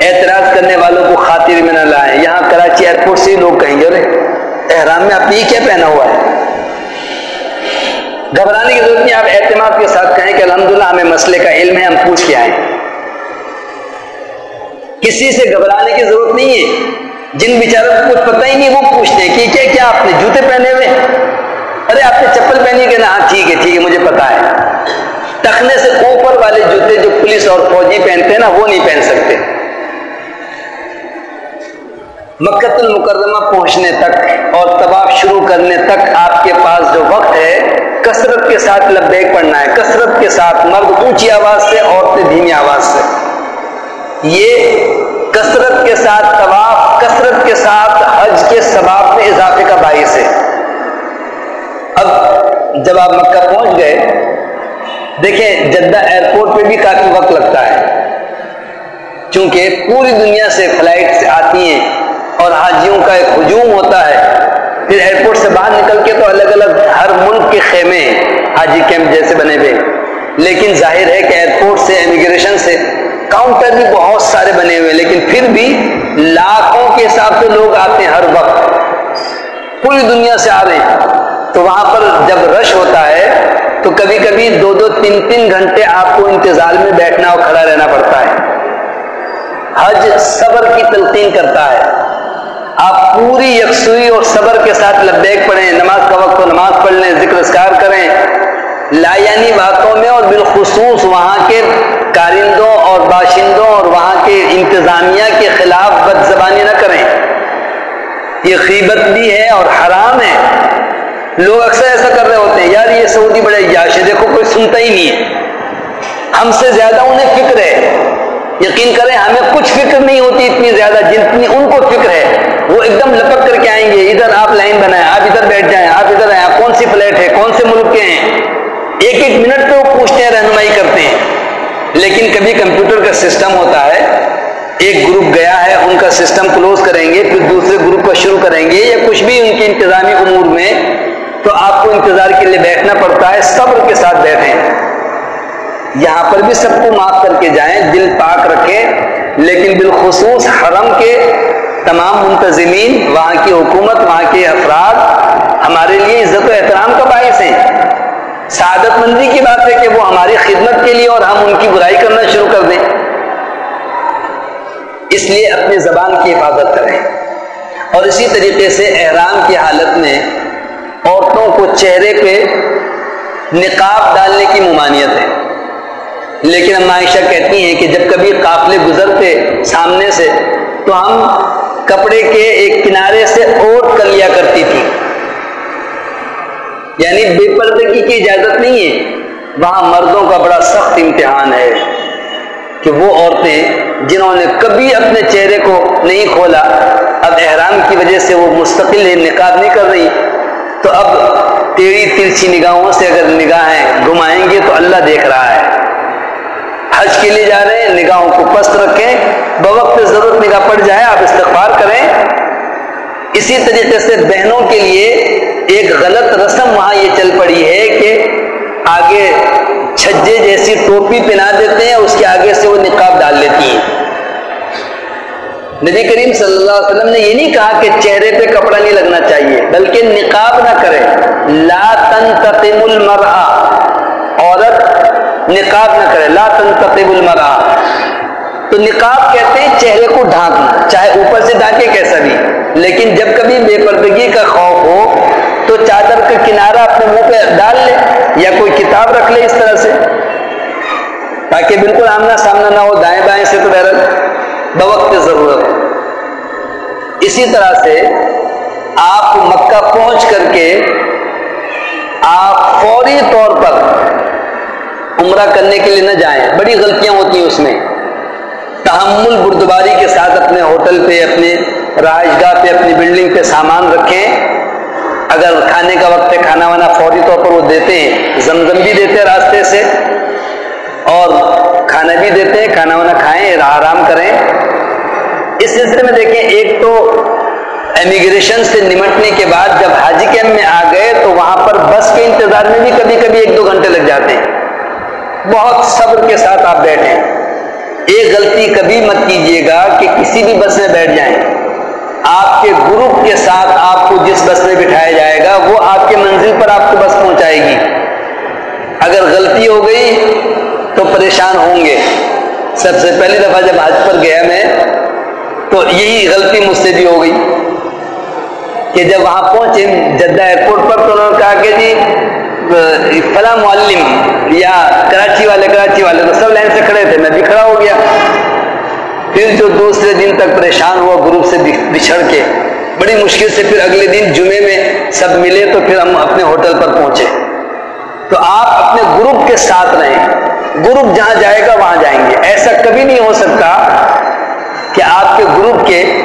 اعتراض کرنے والوں کو خاطر میں نہ لائیں۔ یہاں کراچی ایئرپورٹ سے ہی لوگ کہیں گے احرام میں آپ یہ کیا پہنا ہوا ہے؟ گھبرانے کی ضرورت نہیں، آپ اعتماد کے ساتھ کہیں کہ الحمدللہ ہمیں مسئلے کا علم ہے، ہم پوچھ کے آئیں۔ کسی سے گھبرانے کی ضرورت نہیں ہے۔ جن بیچاروں کو کچھ پتہ ہی نہیں، وہ پوچھتے ہیں کہ کیا کیا آپ نے جوتے پہنے ہوئے؟ ارے آپ نے چپل پہنی کہ نا ہاں ٹھیک ہے ٹھیک ہے، مجھے پتا ہے۔ ٹخنے سے اوپر والے جوتے جو پولیس اور فوجی پہنتے ہیں نا، وہ نہیں پہن سکتے۔ مکت المکرمہ پہنچنے تک اور طواف شروع کرنے تک آپ کے پاس جو وقت ہے، کثرت کے ساتھ لبیک پڑھنا ہے۔ کثرت کے ساتھ، مرد اونچی آواز سے، عورتیں دھیمی آواز سے۔ یہ کثرت کے ساتھ طواف، کثرت کے ساتھ حج کے ثواب میں اضافے کا باعث ہے۔ اب جب آپ مکہ پہنچ گئے، دیکھیں جدہ ایئرپورٹ پہ بھی کافی وقت لگتا ہے۔ چونکہ پوری دنیا سے فلائٹ آتی ہیں اور حاجیوں کا ایک ہجوم ہوتا ہے۔ پھر ایئرپورٹ سے باہر نکل کے تو الگ الگ ہر ملک کے خیمے حاجی کیمپ جیسے بنے ہوئے۔ لیکن ظاہر ہے کہ ایئرپورٹ سے امیگریشن سے کاؤنٹر بھی بہت سارے بنے ہوئے۔ لیکن پھر بھی لاکھوں کے حساب سے لوگ آتے ہیں ہر وقت۔ پوری دنیا سے آ رہے ہیں۔ تو وہاں پر جب رش ہوتا ہے، تو کبھی کبھی دو دو تین تین گھنٹے آپ کو انتظار میں بیٹھنا اور کھڑا رہنا پڑتا ہے۔ حج صبر کی تلقین کرتا ہے۔ آپ پوری یکسوئی اور صبر کے ساتھ لبیک پڑھیں، نماز کا وقت کو نماز پڑھ لیں، ذکر اسکار کریں۔ لایانی باتوں میں اور بالخصوص وہاں کے کارندوں اور باشندوں اور وہاں کے انتظامیہ کے خلاف بد زبانی نہ کریں۔ یہ غیبت بھی ہے اور حرام ہے۔ لوگ اکثر ایسا کر رہے ہوتے ہیں، یار یہ سعودی بڑے یاش ہے دیکھو کوئی سنتا ہی نہیں ہے۔ ہم سے زیادہ انہیں فکر ہے۔ یقین کریں، ہمیں کچھ فکر نہیں ہوتی اتنی زیادہ، جتنی ان کو فکر ہے۔ وہ ایک دم لپک کر کے آئیں گے، ادھر آپ لائن بنائیں، آپ ادھر بیٹھ جائیں، آپ ادھر آئیں۔ آپ کون سی فلیٹ ہے، کون سے ملک کے ہیں؟ ایک ایک منٹ پہ وہ پوچھتے ہیں، رہنمائی کرتے ہیں۔ لیکن کبھی کمپیوٹر کا سسٹم ہوتا ہے، ایک گروپ گیا ہے، ان کا سسٹم کلوز کریں گے، پھر دوسرے گروپ کو شروع کریں گے، یا کچھ بھی ان کی انتظامی امور میں تو آپ کو انتظار کے لیے بیٹھنا پڑتا ہے، صبر کے ساتھ بیٹھیں۔ یہاں پر بھی سب کو معاف کر کے جائیں، دل پاک رکھیں۔ لیکن بالخصوص حرم کے تمام منتظمین، وہاں کی حکومت، وہاں کے افراد ہمارے لیے عزت و احترام کا باعث ہیں۔ سعادت مندی کی بات ہے کہ وہ ہماری خدمت کے لیے اور ہم ان کی برائی کرنا شروع کر دیں۔ اس لیے اپنی زبان کی حفاظت کریں۔ اور اسی طریقے سے احرام کی حالت میں عورتوں کو چہرے پہ نقاب ڈالنے کی ممانعت ہے۔ لیکن ہم عائشہ کہتی ہیں کہ جب کبھی قافلے گزرتے سامنے سے تو ہم کپڑے کے ایک کنارے سے اوٹ کر لیا کرتی تھی یعنی بے پردگی کی اجازت نہیں ہے۔ وہاں مردوں کا بڑا سخت امتحان ہے کہ وہ عورتیں جنہوں نے کبھی اپنے چہرے کو نہیں کھولا، اب احرام کی وجہ سے وہ مستقل ہے نکاب نہیں کر رہی۔ تو اب تیری ترچھی نگاہوں سے اگر نگاہیں گھمائیں گے تو اللہ دیکھ رہا ہے۔ حج کے لیے جا رہے ہیں، نگاہوں کو پست رکھیں۔ بوقت ضرورت نگاہ پڑ جائے، آپ استغفار کریں۔ اسی طریقے سے بہنوں کے لیے ایک غلط رسم وہاں یہ چل پڑی ہے کہ آگے چھجے جیسی ٹوپی پہنا دیتے ہیں، اس کے آگے سے وہ نقاب ڈال لیتی ہیں۔ نبی کریم صلی اللہ علیہ وسلم نے یہ نہیں کہا کہ چہرے پہ کپڑا نہیں لگنا چاہیے، بلکہ نقاب نہ کرے۔ لا تنتقم المرأة، عورت نقاب نہ کرے، لا تنتقم المرأة۔ تو نقاب کہتے ہیں چہرے کو ڈھانکنا، چاہے اوپر سے ڈھانکے کیسا بھی، لیکن جب کبھی بے پردگی کا خوف ہو، تو چادر کا کنارہ اپنے منہ پہ ڈال لے یا کوئی کتاب رکھ لے اس طرح سے، تاکہ بالکل آمنا سامنا نہ ہو، دائیں بائیں سے تو بہرحال۔ بوقت ضرورت اسی طرح سے آپ مکہ پہنچ کر کے آپ فوری طور پر عمرہ کرنے کے لیے نہ جائیں۔ بڑی غلطیاں ہوتی ہیں اس میں۔ تحمل بردباری کے ساتھ اپنے ہوٹل پہ، اپنے رہائش گاہ پہ، اپنی بلڈنگ پہ سامان رکھیں۔ اگر کھانے کا وقت ہے، کھانا وانا فوری طور پر وہ دیتے ہیں۔ زمزم بھی دیتے ہیں راستے سے۔ اور کھانا بھی دیتے ہیں، کھانا وانا کھائیں آرام کریں۔ اس سلسلے میں دیکھیں، ایک تو امیگریشن سے نمٹنے کے بعد جب حاجی کیمپ میں آ گئے تو وہاں پر بس کے انتظار میں بھی کبھی کبھی ایک دو گھنٹے لگ جاتے ہیں۔ بہت صبر کے ساتھ آپ بیٹھیں۔ ایک غلطی کبھی مت کیجیے گا کہ کسی بھی بس میں بیٹھ جائیں۔ آپ کے گروپ کے ساتھ آپ کو جس بس میں بٹھایا جائے گا، وہ آپ کے منزل پر آپ کو بس پہنچائے گی۔ اگر غلطی ہو گئی تو پریشان ہوں گے۔ سب سے پہلی دفعہ جب حج پر گیا میں، تو یہی غلطی مجھ سے بھی ہو گئی کہ جب وہاں پہنچے جدہ ایئرپورٹ پر، تو انہوں نے کہا کہ جی فلاں معلم یا کراچی والے کراچی والے تو سب لائن سے کھڑے تھے، میں بھی کھڑا ہو گیا۔ پھر جو دوسرے دن تک پریشان ہوا، گروپ سے بچھڑ کے، بڑی مشکل سے پھر اگلے دن جمعے میں سب ملے تو پھر ہم اپنے ہوٹل پر پہنچے۔ تو آپ اپنے گروپ کے ساتھ رہیں۔ گروپ جہاں جائے گا وہاں جائیں گے۔ ایسا کبھی نہیں ہو سکتا کہ آپ کے گروپ کے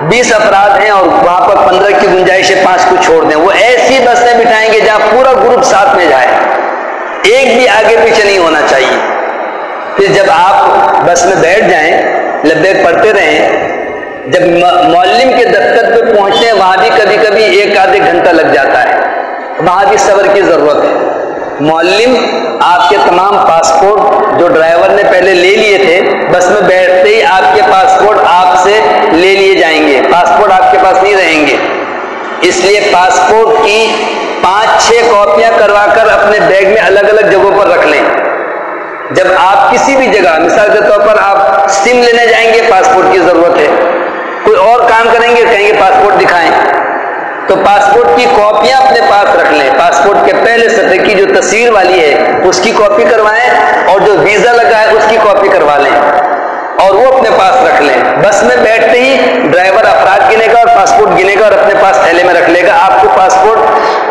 بیس افراد ہیں اور وہاں پر پندرہ کی گنجائش ہے پانچ کو چھوڑ دیں۔ وہ ایسی بسیں بٹھائیں گے جہاں پورا گروپ ساتھ میں جائے۔ ایک بھی آگے پیچھے نہیں ہونا چاہیے۔ پھر جب آپ بس میں بیٹھ جائیں، لبیک پڑھتے رہیں، جب معلم کے دفتر پہ پہنچتے ہیں، وہاں بھی کبھی کبھی ایک آدھے گھنٹہ لگ جاتا ہے۔ وہاں بھی صبر کی ضرورت ہے۔ معلم، آپ کے تمام پاسپورٹ جو ڈرائیور نے پہلے لے لیے تھے، بس میں بیٹھتے ہی آپ کے پاسپورٹ آپ سے لے لیے جائیں گے۔ پاسپورٹ آپ کے پاس نہیں رہیں گے۔ اس لیے پاسپورٹ کی پانچ چھ کاپیاں کروا کر اپنے بیگ میں الگ الگ جگہوں پر رکھ لیں۔ جب آپ کسی بھی جگہ، مثال کے طور پر آپ سم لینے جائیں گے، پاسپورٹ کی ضرورت ہے۔ کوئی اور کام کریں گے، کہیں گے پاسپورٹ دکھائیں۔ تو پاسپورٹ کی کاپیاں اپنے پاس رکھ لیں۔ پاسپورٹ کے پہلے سطح کی جو تصویر والی ہے، اس کی کاپی کروائیں اور جو ویزا لگا ہے اس کی کاپی کروا لیں اور وہ اپنے پاس رکھ لیں۔ بس میں بیٹھتے ہی ڈرائیور افراد گنے گا اور پاسپورٹ گنے گا اور اپنے پاس تھیلے میں رکھ لے گا۔ آپ کو پاسپورٹ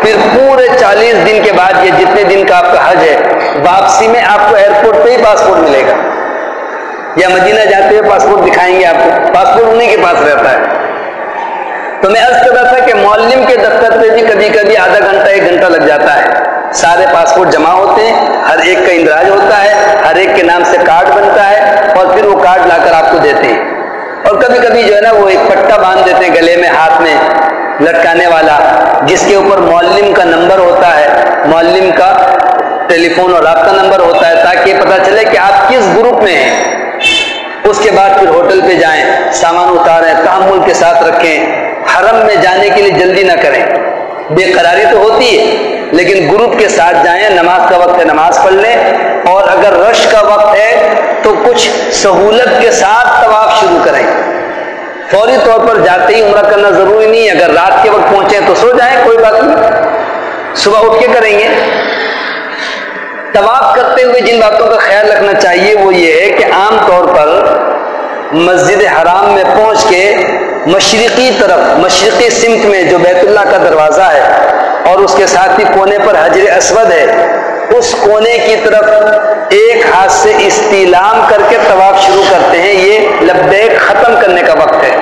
پھر پورے چالیس دن کے بعد یہ جتنے دن کا آپ کا حج ہے، واپسی میں آپ کو ایئرپورٹ پہ ہی پاسپورٹ ملے گا۔ یا مدینہ جاتے ہوئے پاسپورٹ دکھائیں گے آپ کو۔ پاسپورٹ انہیں کے پاس رہتا ہے۔ تو میں عرض کر رہا تھا کہ معلم کے دفتر پہ بھی کبھی کبھی آدھا گھنٹہ، ایک گھنٹہ لگ جاتا ہے۔ سارے پاسپورٹ جمع ہوتے ہیں، ہر ایک کا اندراج ہوتا ہے، ہر ایک کے نام سے کارڈ بنتا ہے اور پھر وہ کارڈ لا کر آپ کو دیتے ہیں۔ اور کبھی کبھی جو ہے نا، وہ ایک پٹا باندھ دیتے ہیں گلے میں، ہاتھ میں لٹکانے والا، جس کے اوپر معلم کا نمبر ہوتا ہے۔ معلم کا ٹیلی فون اور رابطہ نمبر ہوتا ہے تاکہ یہ پتا چلے کہ آپ کس گروپ میں ہیں۔ اس کے بعد پھر ہوٹل پہ جائیں، سامان اتاریں، تحمل کے ساتھ رکھیں۔ حرم میں جانے کے لیے جلدی نہ کریں۔ بے قراری تو ہوتی ہے، لیکن گروپ کے ساتھ جائیں، نماز کا وقت ہے، نماز پڑھ لیں۔ اور اگر رش کا وقت ہے، تو کچھ سہولت کے ساتھ طواف شروع کریں۔ فوری طور پر جاتے ہی عمرہ کرنا ضروری نہیں اگر رات کے وقت پہنچے تو سو جائیں، کوئی بات نہیں۔ صبح اٹھ کے کریں گے۔ طواف کرتے ہوئے جن باتوں کا خیال رکھنا چاہیے وہ یہ ہے کہ عام طور پر مسجد حرام میں پہنچ کے مشرقی طرف، مشرقی سمت میں جو بیت اللہ کا دروازہ ہے اور اس کے ساتھ ہی کونے پر حجر اسود ہے، اس کونے کی طرف ایک ہاتھ سے استعلام کر کے طواف شروع کرتے ہیں۔ یہ لبیک ختم کرنے کا وقت ہے۔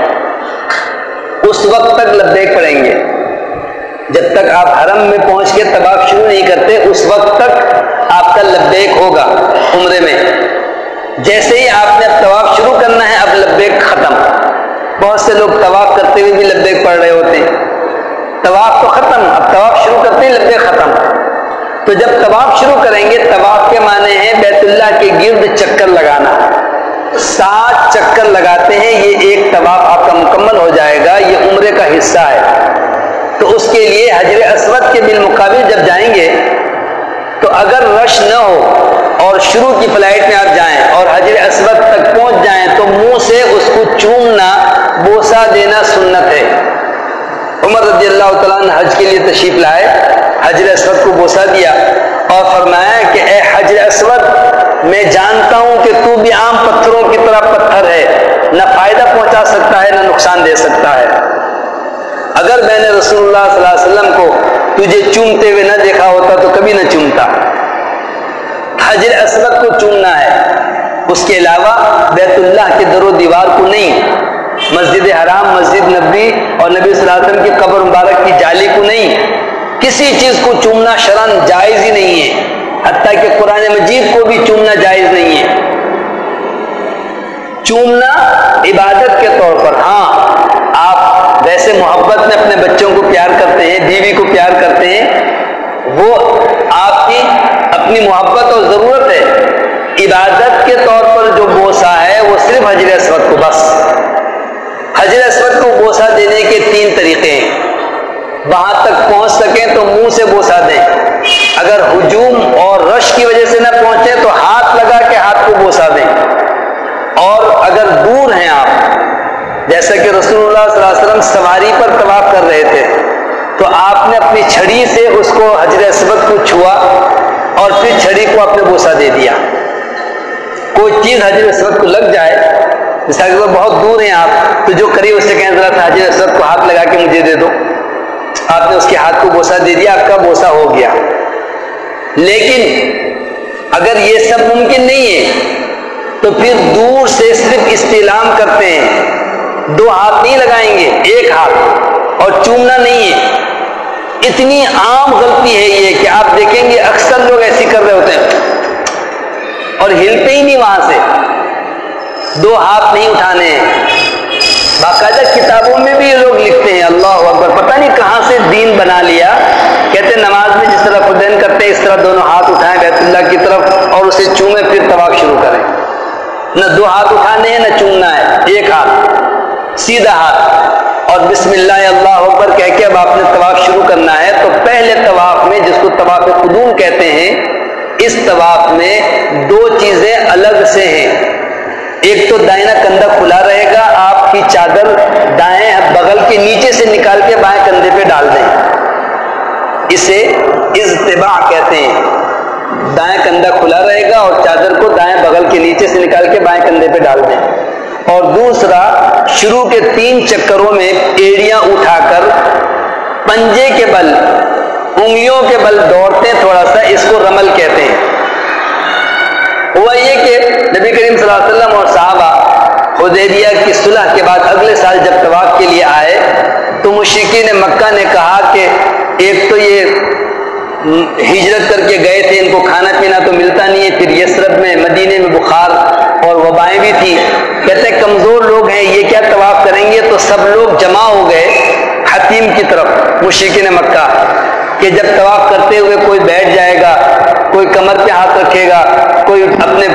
اس وقت تک لبیک پڑیں گے۔ جب تک آپ حرم میں پہنچ کے طواف شروع نہیں کرتے، اس وقت تک آپ کا لبیک ہوگا عمرے میں۔ جیسے ہی آپ نے اب طواف شروع کرنا ہے، اب لبیک ختم۔ بہت سے لوگ طواف کرتے ہوئے بھی لبیک پڑھ رہے ہوتے ہیں۔ طواف تو ختم، اب طواف شروع کرتے ہی لبیک ختم۔ تو جب طواف شروع کریں گے، طواف کے معنی ہے بیت اللہ کے گرد چکر لگانا۔ سات چکر لگاتے ہیں، یہ ایک طواف آپ کا مکمل ہو جائے گا، یہ عمرے کا حصہ ہے۔ تو اس کے لیے حجر اسود کے بالمقابل جب جائیں گے، تو اگر رش نہ ہو اور شروع کی فلائٹ میں آپ جائیں اور حجر اسود تک پہنچ جائیں، تو منہ سے اس کو چومنا بوسا دینا سنت ہے۔ عمر رضی اللہ تعالیٰ نے حج کے لیے تشریف لائے، حجر اسود کو بوسا دیا اور فرمایا کہ اے حجر اسود، میں جانتا ہوں کہ تو بھی عام پتھروں کی طرح پتھر ہے، نہ فائدہ پہنچا سکتا ہے، نہ نقصان دے سکتا ہے۔ اگر میں نے رسول اللہ صلی اللہ علیہ وسلم کو تجھے چومتے ہوئے نہ دیکھا ہوتا تو کبھی نہ چومتا۔ حجر اسود کو چومنا ہے۔ اس کے علاوہ بیت اللہ کے در و دیوار کو نہیں مسجد حرام، مسجد نبی اور نبی صلی اللہ علیہ وسلم کی قبر مبارک کی جالی کو نہیں۔ کسی چیز کو چومنا شرن جائز ہی نہیں ہے، حتیٰ کہ قرآن مجید کو بھی چومنا جائز نہیں ہے۔ چومنا عبادت کے طور پر ہاں آپ ویسے محبت میں اپنے بچوں کو پیار کرتے ہیں، بیوی کو پیار کرتے ہیں، وہ آپ کی اپنی محبت اور ضرورت ہے۔ عبادت کے طور پر جو بوسا ہے، وہ صرف حجر اسود کو، بس۔ حجر اسود کو بوسا دینے کے تین طریقے ہیں۔ وہاں تک پہنچ سکیں تو منہ سے بوسا دیں۔ اگر ہجوم اور رش کی وجہ سے نہ پہنچے تو ہاتھ لگا کے ہاتھ کو بوسا دیں۔ اور اگر دور ہیں آپ، جیسا کہ رسول اللہ صلی اللہ علیہ وسلم سواری پر طواف کر رہے تھے، تو آپ نے اپنی چھڑی سے اس کو حجر اسود کو چھوا اور پھر چھڑی کو اپنے بوسا دے دیا۔ کوئی چیز حجر اسود کو لگ جائے جیسا کہ بہت دور ہیں آپ، تو جو قریب اس سے کہیں ذرا تھا حجر کو ہاتھ لگا کے مجھے دے دو۔ آپ نے اس کے ہاتھ کو بوسا دے دیا، آپ کا بوسا ہو گیا۔ لیکن اگر یہ سب ممکن نہیں ہے، تو پھر دور سے صرف استعلام کرتے ہیں۔ دو ہاتھ نہیں لگائیں گے، ایک ہاتھ۔ اور چومنا نہیں ہے۔ اتنی عام غلطی ہے یہ کہ آپ دیکھیں گے اکثر لوگ ایسی کر رہے ہوتے ہیں۔ اور ہلتے ہی نہیں وہاں سے۔ دو ہاتھ نہیں اٹھانے۔ ہیں باقاعدہ کتابوں میں بھی یہ لوگ لکھتے ہیں، اللہ اکبر۔ پتہ نہیں کہاں سے دین بنا لیا۔ کہتے نماز میں جس طرح خدین کرتے ہیں، اس طرح دونوں ہاتھ اٹھائیں بیت اللہ کی طرف اور اسے چومے پھر طواف شروع کریں۔ نہ دو ہاتھ اٹھانے ہیں، نہ چومنا ہے۔ ایک ہاتھ، سیدھا ہاتھ۔ اور بسم اللہ اللہ اکبر کہہ کے اب آپ نے طواف شروع کرنا ہے، تو پہلے طواف میں جس کو طواف قدوم کہتے ہیں، اس طواف میں دو چیزیں الگ سے ہیں۔ ایک تو دائنا کندھا کھلا رہے گا، آپ کی چادر دائیں بغل کے نیچے سے نکال کے بائیں کندھے پہ ڈال دیں۔ اسے اجتباع کہتے ہیں۔ دائیں کندھا کھلا رہے گا اور چادر کو دائیں بغل کے نیچے سے نکال کے بائیں کندھے پہ ڈال دیں۔ اور دوسرا، شروع کے تین چکروں میں ایڑیاں اٹھا کر پنجے کے بل، انگلیوں کے بل دوڑتے تھوڑا سا اس کو رمل کہتے ہیں۔ ہوا یہ کہ نبی کریم صلی اللہ علیہ وسلم اور صحابہ حدیبیہ کی صلح کے بعد اگلے سال جب طواف کے لیے آئے، تو مشرقین مکہ نے کہا کہ ایک تو یہ ہجرت کر کے گئے تھے، ان کو کھانا پینا تو ملتا نہیں ہے، پھر یسرب میں مدینے میں بخار اور وبائیں بھی تھی کہتے ہیں کمزور لوگ ہیں، یہ کیا طواف کریں گے؟ تو سب لوگ جمع ہو گئے حتیم کی طرف مشرقین مکہ کہ جب طواف کرتے ہوئے کوئی بیٹھ جائے گا کوئی کمر پہ ہاتھ رکھے گا، کوئی اپنے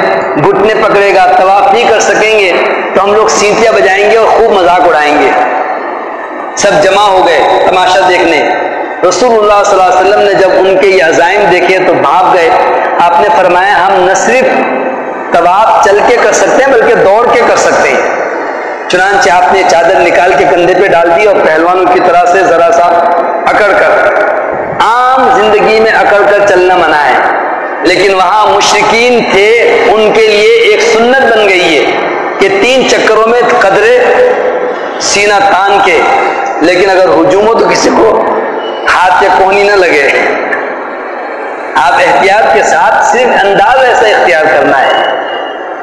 گھٹنے پکڑے گا، طواف نہیں کر سکیں گے، تو ہم لوگ سیٹیاں بجائیں گے اور خوب مذاق اڑائیں گے۔ سب جمع ہو گئے تماشا دیکھنے۔ رسول اللہ صلی اللہ علیہ وسلم نے جب ان کے یہ عزائم دیکھے تو بھاگ گئے۔ آپ نے فرمایا، ہم نہ صرف طواف چل کے کر سکتے ہیں، بلکہ دوڑ کے کر سکتے ہیں۔ چنانچہ آپ نے چادر نکال کے کندھے پہ ڈال دی اور پہلوانوں کی طرح سے ذرا سا اکڑ کر، عام زندگی میں اکڑ کر چلنا منع ہے۔ لیکن وہاں مشرقین تھے، ان کے لیے ایک سنت بن گئی ہے کہ تین چکروں میں قدرے سینہ تان کے۔ لیکن اگر ہجوم ہو تو کسی کو ہاتھ یا کونی نہ لگے۔ آپ احتیاط کے ساتھ صرف انداز ایسا اختیار کرنا ہے۔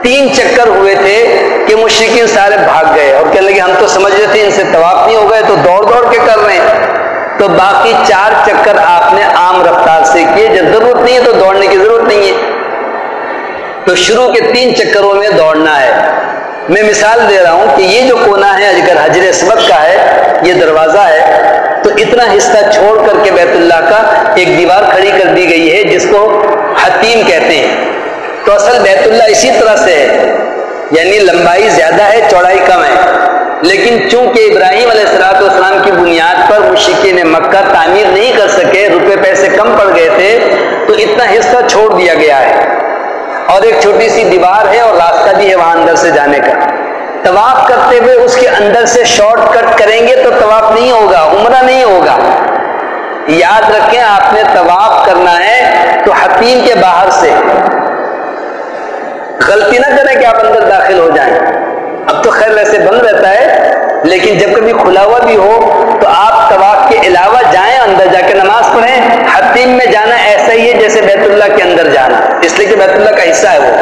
تین چکر ہوئے تھے کہ مشرقین سارے بھاگ گئے۔ اور کہنے لگے، ہم تو سمجھ رہے تھے ان سے طواف نہیں ہو گئے تو دوڑ دوڑ کے کر رہے ہیں۔ تو باقی چار چکر آپ نے عام رفتار سے کیے، جب ضرورت نہیں ہے تو دوڑنے کی ضرورت نہیں ہے۔ تو شروع کے تین چکروں میں دوڑنا ہے۔ میں مثال دے رہا ہوں کہ یہ جو کونا ہے اگر حجر اسمت کا ہے، یہ دروازہ ہے، تو اتنا حصہ چھوڑ کر کے بیت اللہ کا ایک دیوار کھڑی کر دی گئی ہے، جس کو حتیم کہتے ہیں۔ تو اصل بیت اللہ اسی طرح سے ہے یعنی لمبائی زیادہ ہے، چوڑائی کم ہے۔ لیکن چونکہ ابراہیم علیہ السلاۃ والسلام کی بنیاد پر مشکین مکہ تعمیر نہیں کر سکے، روپے پیسے کم پڑ گئے تھے، تو اتنا حصہ چھوڑ دیا گیا ہے۔ اور ایک چھوٹی سی دیوار ہے اور راستہ بھی ہے وہاں اندر سے جانے کا۔ طواف کرتے ہوئے اس کے اندر سے شارٹ کٹ کریں گے تو طواف نہیں ہوگا، عمرہ نہیں ہوگا۔ یاد رکھیں، آپ نے طواف کرنا ہے تو حتیم کے باہر سے۔ غلطی نہ کریں کہ آپ اندر داخل ہو جائیں۔ اب تو خیر ویسے بند رہتا ہے، لیکن جب کبھی کھلا ہوا بھی ہو تو آپ طواف کے علاوہ جائیں اندر جا کے نماز پڑھیں۔ حتیم میں جانا ایسا ہی ہے جیسے بیت اللہ کے اندر جانا۔ اس لیے کہ بیت اللہ کا حصہ ہے وہ۔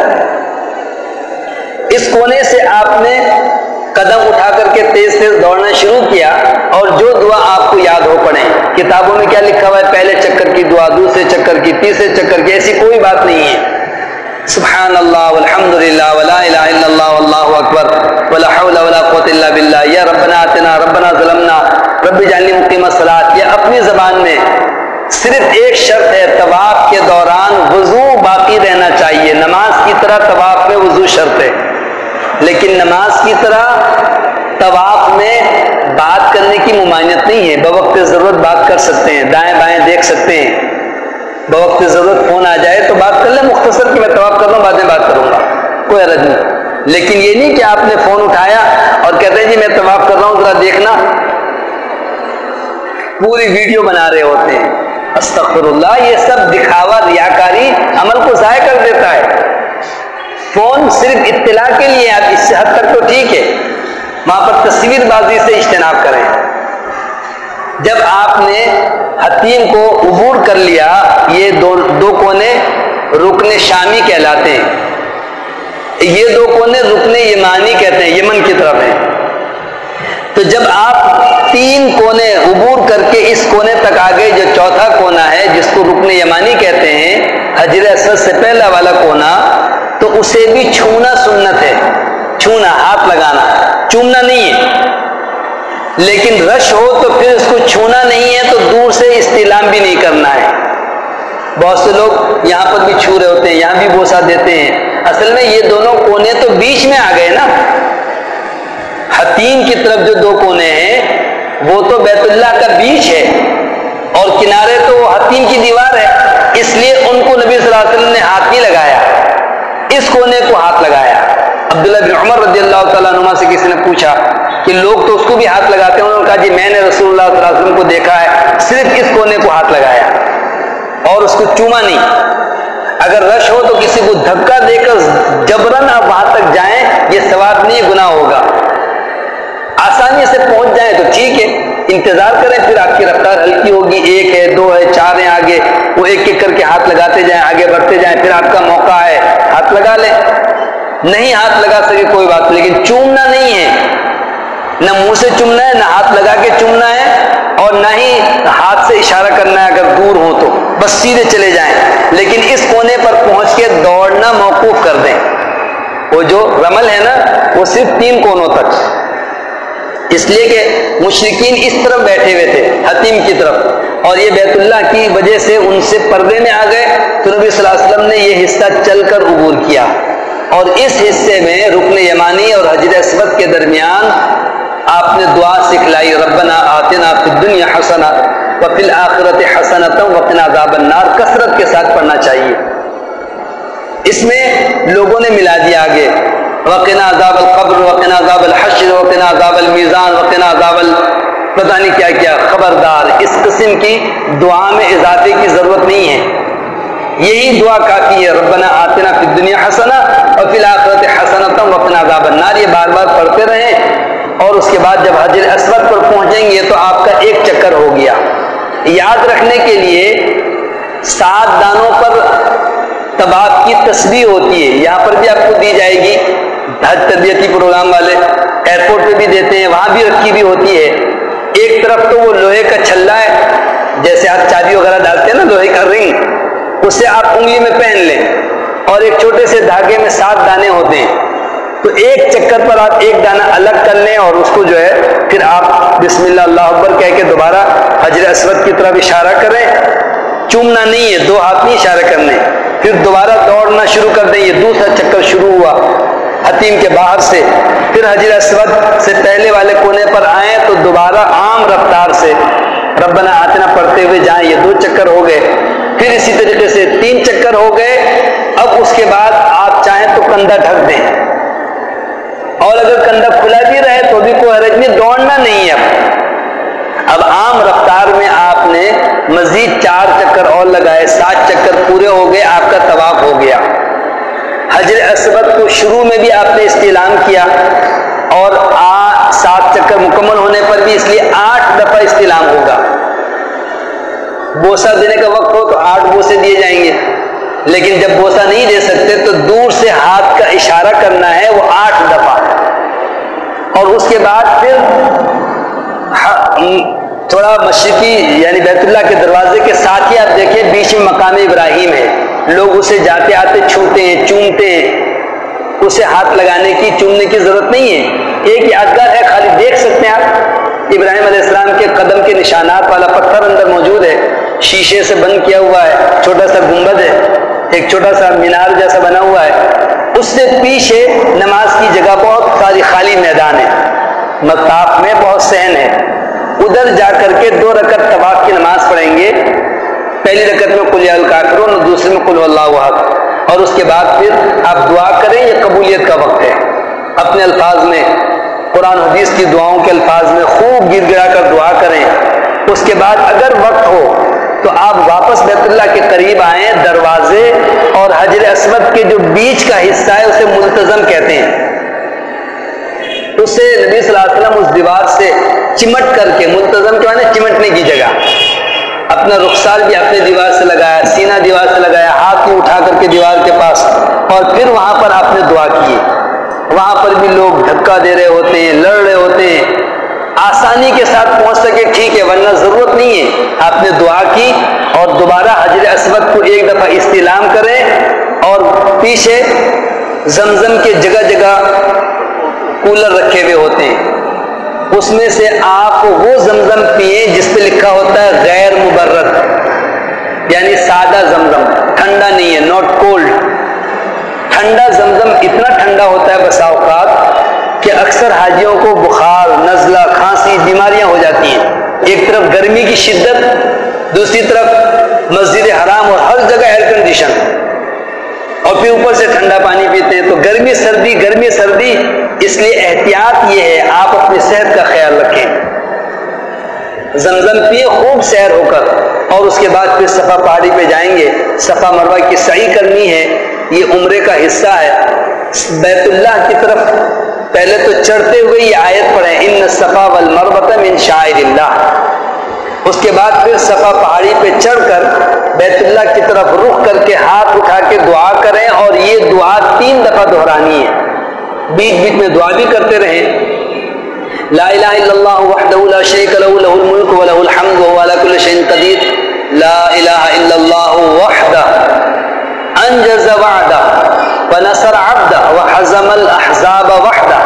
اس کونے سے آپ نے قدم اٹھا کر کے تیز تیز دوڑنا شروع کیا اور جو دعا آپ کو یاد ہو پڑے۔ کتابوں میں کیا لکھا ہوا ہے؟ پہلے چکر کی دعا، دوسرے چکر کی، تیسرے چکر کی، ایسی کوئی بات نہیں ہے۔ سبحان اللہ، والحمد للہ، ولا الہ الا اللہ، واللہ اکبر۔ ولا حول ولا قوت الا باللہ یا ربنا آتنا، ربنا ظلمنا. رب جعلنی مقیم الصلاۃ یہ اپنی زبان میں صرف ایک شرط ہے، طواف کے دوران وضو باقی رہنا چاہیے. نماز کی طرح طواف میں وضو شرط ہے۔ لیکن نماز کی طرح طواف میں بات کرنے کی ممانعت نہیں ہے۔ بوقت ضرورت بات کر سکتے ہیں، دائیں بائیں دیکھ سکتے ہیں۔ بوقت ضرورت فون آ جائے تو بات کر لیں، مختصر کہ میں طواف کر رہا ہوں، بعد میں بات کروں گا۔ کوئی عرض نہیں۔ لیکن یہ نہیں کہ آپ نے فون اٹھایا اور کہتے ہیں جی میں طواف کر رہا ہوں، ذرا دیکھنا۔ پوری ویڈیو بنا رہے ہوتے ہیں۔ استغفر اللہ یہ سب دکھاوا، ریاکاری عمل کو ضائع کر دیتا ہے۔ فون صرف اطلاع کے لیے آپ اس حد تک تو ٹھیک ہے۔ وہاں پر تصویر بازی سے اجتناب کریں۔ جب آپ نے حتیم کو عبور کر لیا، یہ دو دو کونے رکن شامی کہلاتے ہیں۔ یہ دو کونے رکن یمانی کہتے ہیں، یمن کی طرف ہیں۔ تو جب آپ تین کونے عبور کر کے اس کونے تک آ گئے، جو چوتھا کونا ہے، جس کو رکن یمانی کہتے ہیں، حجر اسد سے پہلا والا کونا، تو اسے بھی چھونا سنت ہے۔ چھونا، ہاتھ لگانا۔ چومنا نہیں ہے۔ لیکن رش ہو تو پھر اس کو چھونا نہیں ہے، تو دور سے استعلام بھی نہیں کرنا ہے۔ بہت سے لوگ یہاں پر بھی چھو رہے ہوتے ہیں، یہاں بھی بوسا دیتے ہیں۔ اصل میں یہ دونوں کونے تو بیچ میں آ گئے نا۔ حتیم کی طرف جو دو کونے ہیں، وہ تو بیت اللہ کا بیچ ہے۔ اور کنارے تو وہ حتیم کی دیوار ہے۔ اس لیے ان کو نبی صلی اللہ علیہ وسلم نے ہاتھ نہیں لگایا۔ اس کونے کو ہاتھ لگایا۔ عبداللہ بن عمر رضی اللہ تعالیٰ نما سے کسی نے پوچھا کہ لوگ تو اس کو بھی ہاتھ لگاتے ہیں؟ انہوں نے کہا جی میں نے رسول اللہ صلی اللہ علیہ وسلم کو دیکھا ہے، صرف اس کونے کو ہاتھ لگایا۔ اور اس کو چوما نہیں۔ اگر رش ہو تو کسی کو دھکا دے کر جبرن آپ وہاں تک جائیں، یہ ثواب نہیں گناہ ہوگا۔ آسانی سے پہنچ جائیں تو ٹھیک ہے۔ انتظار کریں، پھر آپ کی رفتار ہلکی ہوگی۔ ایک ہے، دو ہے، چار ہیں آگے۔ وہ ایک ایک کر کے ہاتھ لگاتے جائیں، آگے بڑھتے جائیں، پھر آپ کا موقع ہے۔ ہاتھ لگا لیں۔ نہیں ہاتھ لگا سکے، کوئی بات لیکن چومنا نہیں ہے۔ نہ منہ سے چومنا ہے، نہ ہاتھ لگا کے چومنا ہے۔ اور نہ ہی ہاتھ سے اشارہ کرنا ہے اگر دور ہو تو۔ بس سیدھے چلے جائیں۔ لیکن اس کونے پر پہنچ کے دوڑنا موقوف کر دیں۔ وہ جو رمل ہے نا، وہ صرف تین کونوں تک۔ اس لیے کہ مشرقین اس طرف بیٹھے ہوئے تھے، حتیم کی طرف۔ اور یہ بیت اللہ کی وجہ سے ان سے پردے میں آ گئے۔ تو نبی صلی اللہ علیہ وسلم نے یہ حصہ چل کر عبور کیا۔ اور اس حصے میں رکن یمانی اور حجر اسود کے درمیان آپ نے دعا سکھلائی ربنا آتنا فی الدنیا حسنا و فی الآخرت حسنتا وقنا عذاب النار، کثرت کے ساتھ پڑھنا چاہیے۔ اس میں لوگوں نے ملا دیا آگے۔ وقنا عذاب القبر وقنا عذاب الحشر وقنا عذاب المیزان وقنا عذاب ال... پتہ نہیں کیا کیا، خبردار۔ اس قسم کی دعا میں اضافے کی ضرورت نہیں ہے۔ یہی دعا کافی ہے، ربنا آتنا فی الدنیا حسنا اور فی الآخرت حسنتا وقنا عذاب النار۔ یہ بار بار پڑھتے رہیں۔ اور اس کے بعد جب حجر اسود پر پہنچیں گے تو آپ کا ایک چکر ہو گیا۔ یاد رکھنے کے لیے سات دانوں پر طباق کی تصویر ہوتی ہے۔ یہاں پر بھی آپ کو دی جائے گی۔ حج تربیتی پروگرام والے ایئرپورٹ پہ بھی دیتے ہیں، وہاں بھی رکھی بھی ہوتی ہے۔ ایک طرف تو وہ لوہے کا چھلا ہے، جیسے آپ چابی وغیرہ ڈالتے ہیں نا، لوہے کا رنگ، اسے آپ انگلی میں پہن لیں۔ اور ایک چھوٹے سے دھاگے میں سات دانے ہوتے ہیں۔ تو ایک چکر پر آپ ایک دانہ الگ کر لیں اور اس کو جو ہے پھر آپ بسم اللہ اللہ اکبر کہہ کے دوبارہ حجر اسود کی طرف اشارہ کریں۔ چومنا نہیں ہے، دو ہاتھ نہیں اشارہ کرنے۔ پھر دوبارہ دوڑنا شروع کر دیں، یہ دوسرا چکر شروع ہوا حتیم کے باہر سے۔ پھر حجر اسود سے پہلے والے کونے پر آئیں تو دوبارہ عام رفتار سے۔ ربنا آتنا پڑھتے ہوئے جائیں، یہ دو چکر ہو گئے۔ پھر اسی طریقے سے تین چکر ہو گئے۔ اب اس کے بعد آپ چاہیں تو کندھا ڈھک دیں۔ اور اگر کندھا کھلا بھی رہے تو بھی کوئی حرج نہیں، دوڑنا نہیں ہے۔ اب اب عام رفتار میں آپ نے مزید چار چکر اور لگائے، سات چکر پورے ہو گئے، آپ کا طواف ہو گیا۔ حجر اسود کو شروع میں بھی آپ نے استعلام کیا اور آ، سات چکر مکمل ہونے پر بھی اس لیے آٹھ دفعہ استعلام ہوگا۔ بوسا دینے کا وقت ہو تو آٹھ بوسے دیے جائیں گے۔ لیکن جب بوسا نہیں دے سکتے تو دور سے ہاتھ کا اشارہ کرنا ہے، وہ آٹھ دفعہ۔ اور اس کے بعد پھر ہاں، تھوڑا مشرقی یعنی بیت اللہ کے دروازے کے ساتھ ہی آپ دیکھیں، بیچ میں مقام ابراہیم ہے۔ لوگ اسے جاتے آتے چھوتے ہیں، چومتے ہیں۔ اسے ہاتھ لگانے کی، چومنے کی ضرورت نہیں ہے۔ ایک یادگار ہے، خالی دیکھ سکتے ہیں آپ۔ ابراہیم علیہ السلام کے قدم کے نشانات والا پتھر اندر موجود ہے۔ شیشے سے بند کیا ہوا ہے، چھوٹا سا گنبد ہے۔ ایک چھوٹا سا مینار جیسا بنا ہوا ہے۔ اس سے پیچھے نماز کی جگہ بہت ساری خالی میدان ہے۔ مطاف میں بہت سہن ہے۔ ادھر جا کر کے دو رکعت طواف کی نماز پڑھیں گے۔ پہلی رکعت میں کل الکافرون اور دوسری میں کل اللہ حق اور اس کے بعد پھر آپ دعا کریں، یہ قبولیت کا وقت ہے۔ اپنے الفاظ میں، قرآن حدیث کی دعاؤں کے الفاظ میں خوب گر گرا کر دعا کریں۔ اس کے بعد اگر وقت ہو تو آپ واپس بیت اللہ کے قریب آئیں، دروازے اور حجر اسود کے جو بیچ کا حصہ ہے، اسے ملتظم کہتے ہیں۔ اسے نبی صلی اللہ علیہ وسلم اس دیوار سے چمٹ کر کے ملتظم کے معنی چمٹنے کی جگہ۔ اپنا رخسار بھی اپنے دیوار سے لگایا، سینہ دیوار سے لگایا، ہاتھ بھی اٹھا کر کے دیوار کے پاس۔ اور پھر وہاں پر آپ نے دعا کی۔ وہاں پر بھی لوگ دھکا دے رہے ہوتے ہیں، لڑ رہے ہوتے ہیں۔ آسانی کے ساتھ پہنچ سکے، ٹھیک ہے، ورنہ ضرورت نہیں ہے۔ آپ نے دعا کی اور دوبارہ حجر اسود کو ایک دفعہ استعلام کریں اور پیچھے زمزم کے جگہ جگہ کولر رکھے ہوئے ہوتے ہیں۔ اس میں سے آپ وہ زمزم پیئیں جس پہ لکھا ہوتا ہے غیر مبرد یعنی سادہ زمزم۔ ٹھنڈا نہیں ہے ناٹ کولڈ ٹھنڈا زمزم اتنا ٹھنڈا ہوتا ہے بسا اوقات کہ اکثر حاجیوں کو بخار، نزلہ کھانسی بیماریاں ہو جاتی ہیں۔ ایک طرف گرمی کی شدت، دوسری طرف مسجد حرام اور ہر جگہ ایئر کنڈیشن اور پھر اوپر سے ٹھنڈا پانی پیتے ہیں۔ تو گرمی، سردی گرمی، سردی، اس لیے احتیاط یہ ہے آپ اپنی صحت کا خیال رکھیں۔ زمزم پیے، خوب سیر ہو کر اور اس کے بعد پھر صفا پہاڑی پہ جائیں گے۔ صفا مروا کی صحیح کرنی ہے۔ یہ عمرے کا حصہ ہے۔ بیت اللہ کی طرف پہلے تو چڑھتے ہوئے یہ آیت پڑھیں۔ ان صفا والمروۃ من شاعر اللہ۔ اس کے بعد پھر صفا پہاڑی پہ چڑھ کر بیت اللہ کی طرف رخ کر کے ہاتھ اٹھا کے دعا کریں اور یہ دعا تین دفعہ دہرانی ہے۔ بیچ بیچ میں دعا بھی کرتے رہیں۔ لا الہ الا اللہ وحدہ لا شریک له له الملک وله الحمد وهو على كل شيء قدیر۔ لا الہ الا اللہ وحدہ۔ انجز وعدہ ونصر عبدہ وحزم الاحزاب وحدہ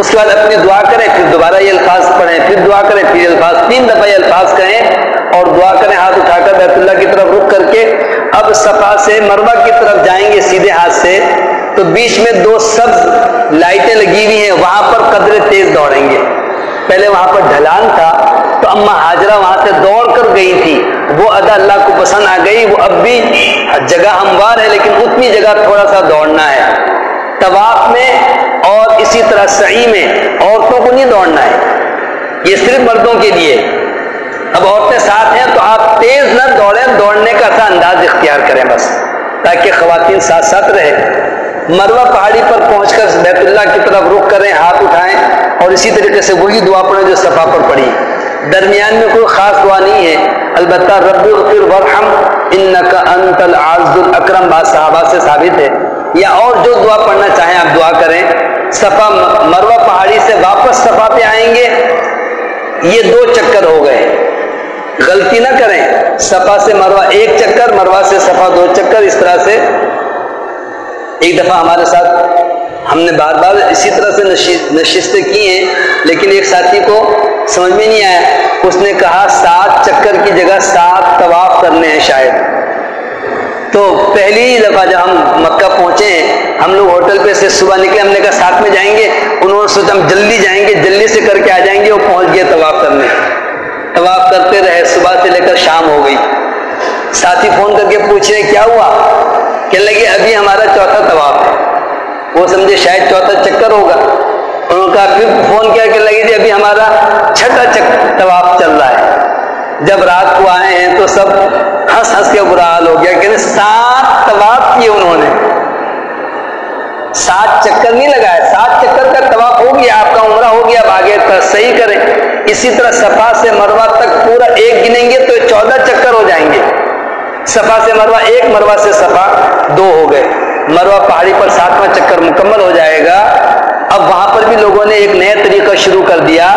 اس کے بعد اپنی دعا کریں، پھر دوبارہ یہ الفاظ پڑھیں، پھر دعا کریں، پھر یہ الفاظ، تین دفعہ یہ الفاظ کہیں اور دعا کریں، ہاتھ اٹھا کر بیت اللہ کی طرف رخ کر کے اب صفا سے مروا کی طرف جائیں گے سیدھے ہاتھ سے، تو بیچ میں دو سب لائٹیں لگی ہوئی ہیں، وہاں پر قدرے تیز دوڑیں گے۔ پہلے وہاں پر ڈھلان تھا اما حاجرہ وہاں سے دوڑ کر گئی تھی، وہ ادا اللہ کو پسند آ گئی، وہ اب بھی جگہ ہموار ہے، لیکن اتنی جگہ تھوڑا سا دوڑنا ہے۔ طواف میں اور اسی طرح سعی میں عورتوں کو نہیں دوڑنا ہے، یہ صرف مردوں کے لیے۔ اب عورتیں ساتھ ہیں تو آپ تیز نہ دوڑیں، دوڑنے کا سا انداز اختیار کریں بس، تاکہ خواتین ساتھ ساتھ رہے مروا پہاڑی پر پہنچ کر بیت اللہ کی طرف رخ کریں، ہاتھ اٹھائیں اور اسی طریقے سے وہی دعا پڑھیں جو صفا پر پڑھی۔ درمیان میں کوئی خاص دعا نہیں ہے۔ البتہ رب اغفر ورحم انک انت العز الاکرم بات صحابہ سے ثابت ہے۔ یا اور جو دعا پڑھنا چاہیں آپ دعا کریں۔ صفا مروا پہاڑی سے واپس صفا پہ آئیں گے۔ یہ دو چکر ہو گئے۔ غلطی نہ کریں۔ صفا سے مروا ایک چکر مروا سے صفا دو چکر، اس طرح سے۔ ایک دفعہ ہمارے ساتھ ہم نے بار بار اسی طرح سے نشستیں کی ہیں، لیکن ایک ساتھی کو سمجھ میں نہیں آیا۔ اس نے کہا سات چکر کی جگہ سات طواف کرنے ہیں شاید۔ تو پہلی ہی دفعہ جب ہم مکہ پہنچے ہیں، ہم لوگ ہوٹل پہ سے صبح نکلے، ہم نے کہا، ساتھ میں جائیں گے۔ انہوں نے سوچا، ہم جلدی جائیں گے، جلدی سے کر کے آ جائیں گے، وہ پہنچ گئے طواف کرنے۔ طواف کرتے رہے، صبح سے لے کر شام ہو گئی۔ ساتھی فون کر کے پوچھ رہے، کیا ہوا؟ کہ لگے، ابھی ہمارا چوتھا طواف ہے۔ وہ سمجھے شاید چوتھا چکر ہوگا۔ انہوں نے کہا، پھر فون کیا کہ لگے جی ابھی ہمارا چھٹا چک طواف چل رہا ہے۔ جب رات کو آئے ہیں تو سب ہنس ہنس کے برا حال ہو گیا۔ کہ سات طواف کیے انہوں نے۔ سات چکر نہیں لگایا سات چکر کا طواف ہو گیا، آپ کا عمرہ ہو گیا، اب آگے صحیح کریں۔ اسی طرح صفا سے مروا تک پورا ایک گنیں گے تو چودہ چکر ہو جائیں گے۔ صفا سے مروا ایک مروا سے صفا دو ہو گئے۔ مروا پہاڑی پر ساتواں چکر مکمل ہو جائے گا۔ اب وہاں پر بھی لوگوں نے ایک نیا طریقہ شروع کر دیا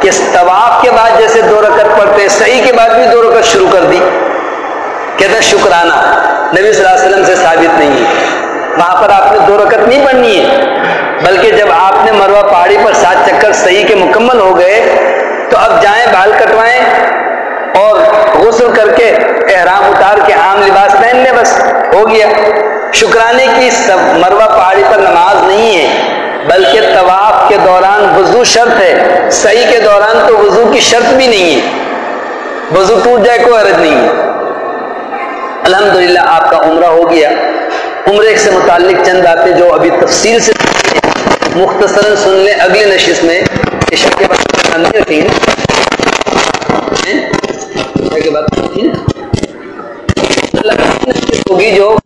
کہ طواف کے بعد جیسے دو رکعت پڑھتے صحیح کے بعد بھی دو رکعت شروع کر دی۔ کہتے ہیں شکرانہ، نبی صلی اللہ علیہ وسلم سے ثابت نہیں ہے۔ وہاں پر آپ نے دو رکعت نہیں پڑھنی ہے، بلکہ جب آپ نے مروا پہاڑی پر سات چکر صحیح کے مکمل ہو گئے، تو اب جائیں، بال کٹوائیں اور غسل کر کے احرام اتار کے عام لباس پہن لیں، بس ہو گیا۔ شکرانے کی سب مروا پہاڑی پر نماز نہیں ہے، بلکہ طواف کے دوران وضو شرط ہے۔ صحیح کے دوران تو وضو کی شرط بھی نہیں ہے۔ وضو ٹوٹ جائے کوئی عرض نہیں۔ ہے الحمدللہ آپ کا عمرہ ہو گیا۔ عمرے سے متعلق چند باتیں جو ابھی تفصیل سے مختصراً سن لیں اگلے نشست میں عشاء کے بعد رکھیں گے بعد ہوگی جو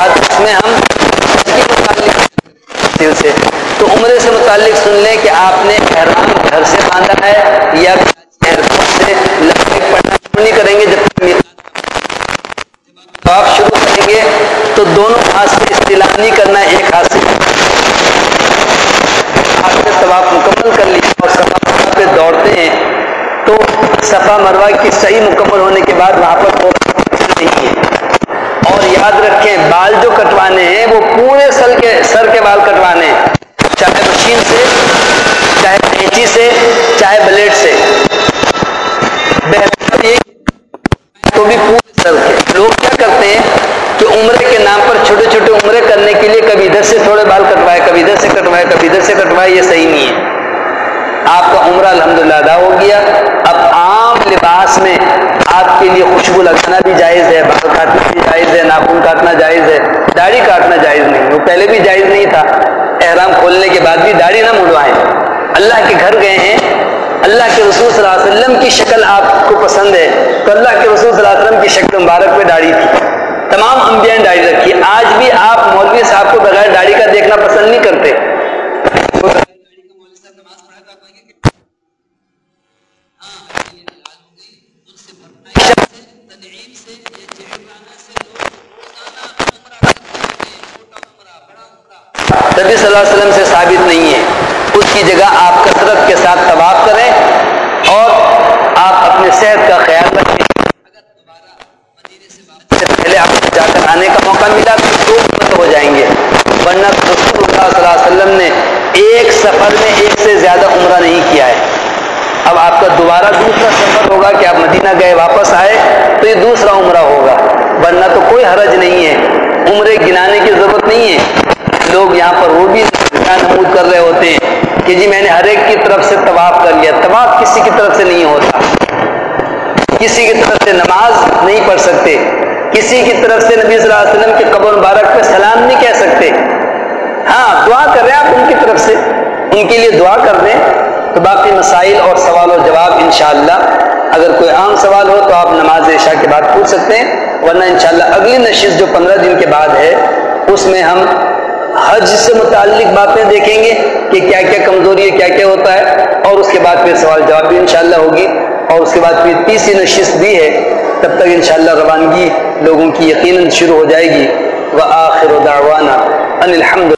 اس میں ہم حج کے متعلق سے تو عمرے سے متعلق سن لیں کہ آپ نے احرام گھر سے باندھا ہے یا سے پڑھنا شروع نہیں کریں گے جب آپ شروع کریں گے تو دونوں ہاتھ سے اصطلاح نہیں کرنا ایک ہاتھ سے ہاتھ سے طواف مکمل کر لیا اور صفا پہ دوڑتے ہیں، تو صفا مروا کی صحیح مکمل ہونے کے بعد وہاں پر یاد رکھیں، بال جو کٹوانے ہیں، وہ پورے سر کے سر کے بال کٹوانے ہیں۔ چاہے مشین سے، چاہے کینچی سے، چاہے بلیڈ سے۔ بہتر یہ تو بھی پورے سر کے۔ لوگ کیا کرتے ہیں کہ عمرے کے نام پر چھوٹے چھوٹے عمرے کرنے کے لیے کبھی ادھر سے تھوڑے بال کٹوائے، کبھی ادھر سے کٹوائے، کبھی ادھر سے کٹوائے، یہ صحیح نہیں ہے۔ آپ کا عمرہ الحمدللہ ادا ہو گیا۔ اب عام لباس میں آپ کے لیے خوشبو لگانا بھی جائز ہے، بال کاٹنا بھی جائز ہے، ناخن کاٹنا جائز ہے، داڑھی کاٹنا جائز نہیں۔ وہ پہلے بھی جائز نہیں تھا۔ احرام کھولنے کے بعد بھی داڑھی نہ مڑوائیں اللہ کے گھر گئے ہیں۔ اللہ کے رسول صلی اللہ علیہ وسلم کی شکل آپ کو پسند ہے۔ تو اللہ کے رسول صلی اللہ علیہ وسلم کی شکل مبارک پہ داڑھی تھی۔ تمام انبیاء نے داڑھی رکھی۔ آج بھی آپ مولوی صاحب کو بغیر داڑھی کا دیکھنا پسند نہیں کرتے۔ نبی صلی اللہ علیہ وسلم سے ثابت نہیں ہے۔ اس کی جگہ آپ کثرت کے ساتھ طباف کریں اور آپ اپنے صحت کا خیال رکھیں۔ اگر دوبارہ سے پہلے آپ کو جا کر آنے کا موقع ملا تو دو امت ہو جائیں گے۔ ورنہ رسول اللہ صلی اللہ علیہ وسلم نے ایک سفر میں ایک سے زیادہ عمرہ نہیں کیا ہے۔ اب آپ کا دوبارہ دوسرا سفر ہوگا کہ آپ مدینہ گئے واپس آئے تو یہ دوسرا عمرہ ہوگا۔ ورنہ تو کوئی حرج نہیں ہے۔ عمرے گنانے کی ضرورت نہیں ہے۔ لوگ یہاں پر وہ بھی نمود کر رہے ہوتے ہیں کہ جی میں نے ہر ایک کی طرف سے طواف کر لیا۔ طواف کسی کی طرف سے نہیں ہوتا۔ کسی کی طرف سے نماز نہیں پڑھ سکتے۔ کسی کی طرف سے نبی صلی اللہ علیہ وسلم کے قبر مبارک پہ سلام نہیں کہہ سکتے۔ ہاں دعا کر رہے ہیں آپ ان کی طرف سے۔ ان کے لیے دعا کر دیں تو باقی مسائل اور سوال و جواب انشاءاللہ اگر کوئی عام سوال ہو تو آپ نماز عشاء کے بعد پوچھ سکتے ہیں۔ ورنہ انشاءاللہ اگلی نشست جو پندرہ دن کے بعد ہے، اس میں ہم حج سے متعلق باتیں دیکھیں گے کہ کیا کیا کمزوری ہے، کیا کیا ہوتا ہے، اور اس کے بعد پھر سوال جواب بھی انشاءاللہ ہوگی، اور اس کے بعد پھر تیسری نشست بھی ہے، تب تک انشاءاللہ روانگی لوگوں کی یقیناً شروع ہو جائے گی۔ وہ آخر و ان الحمد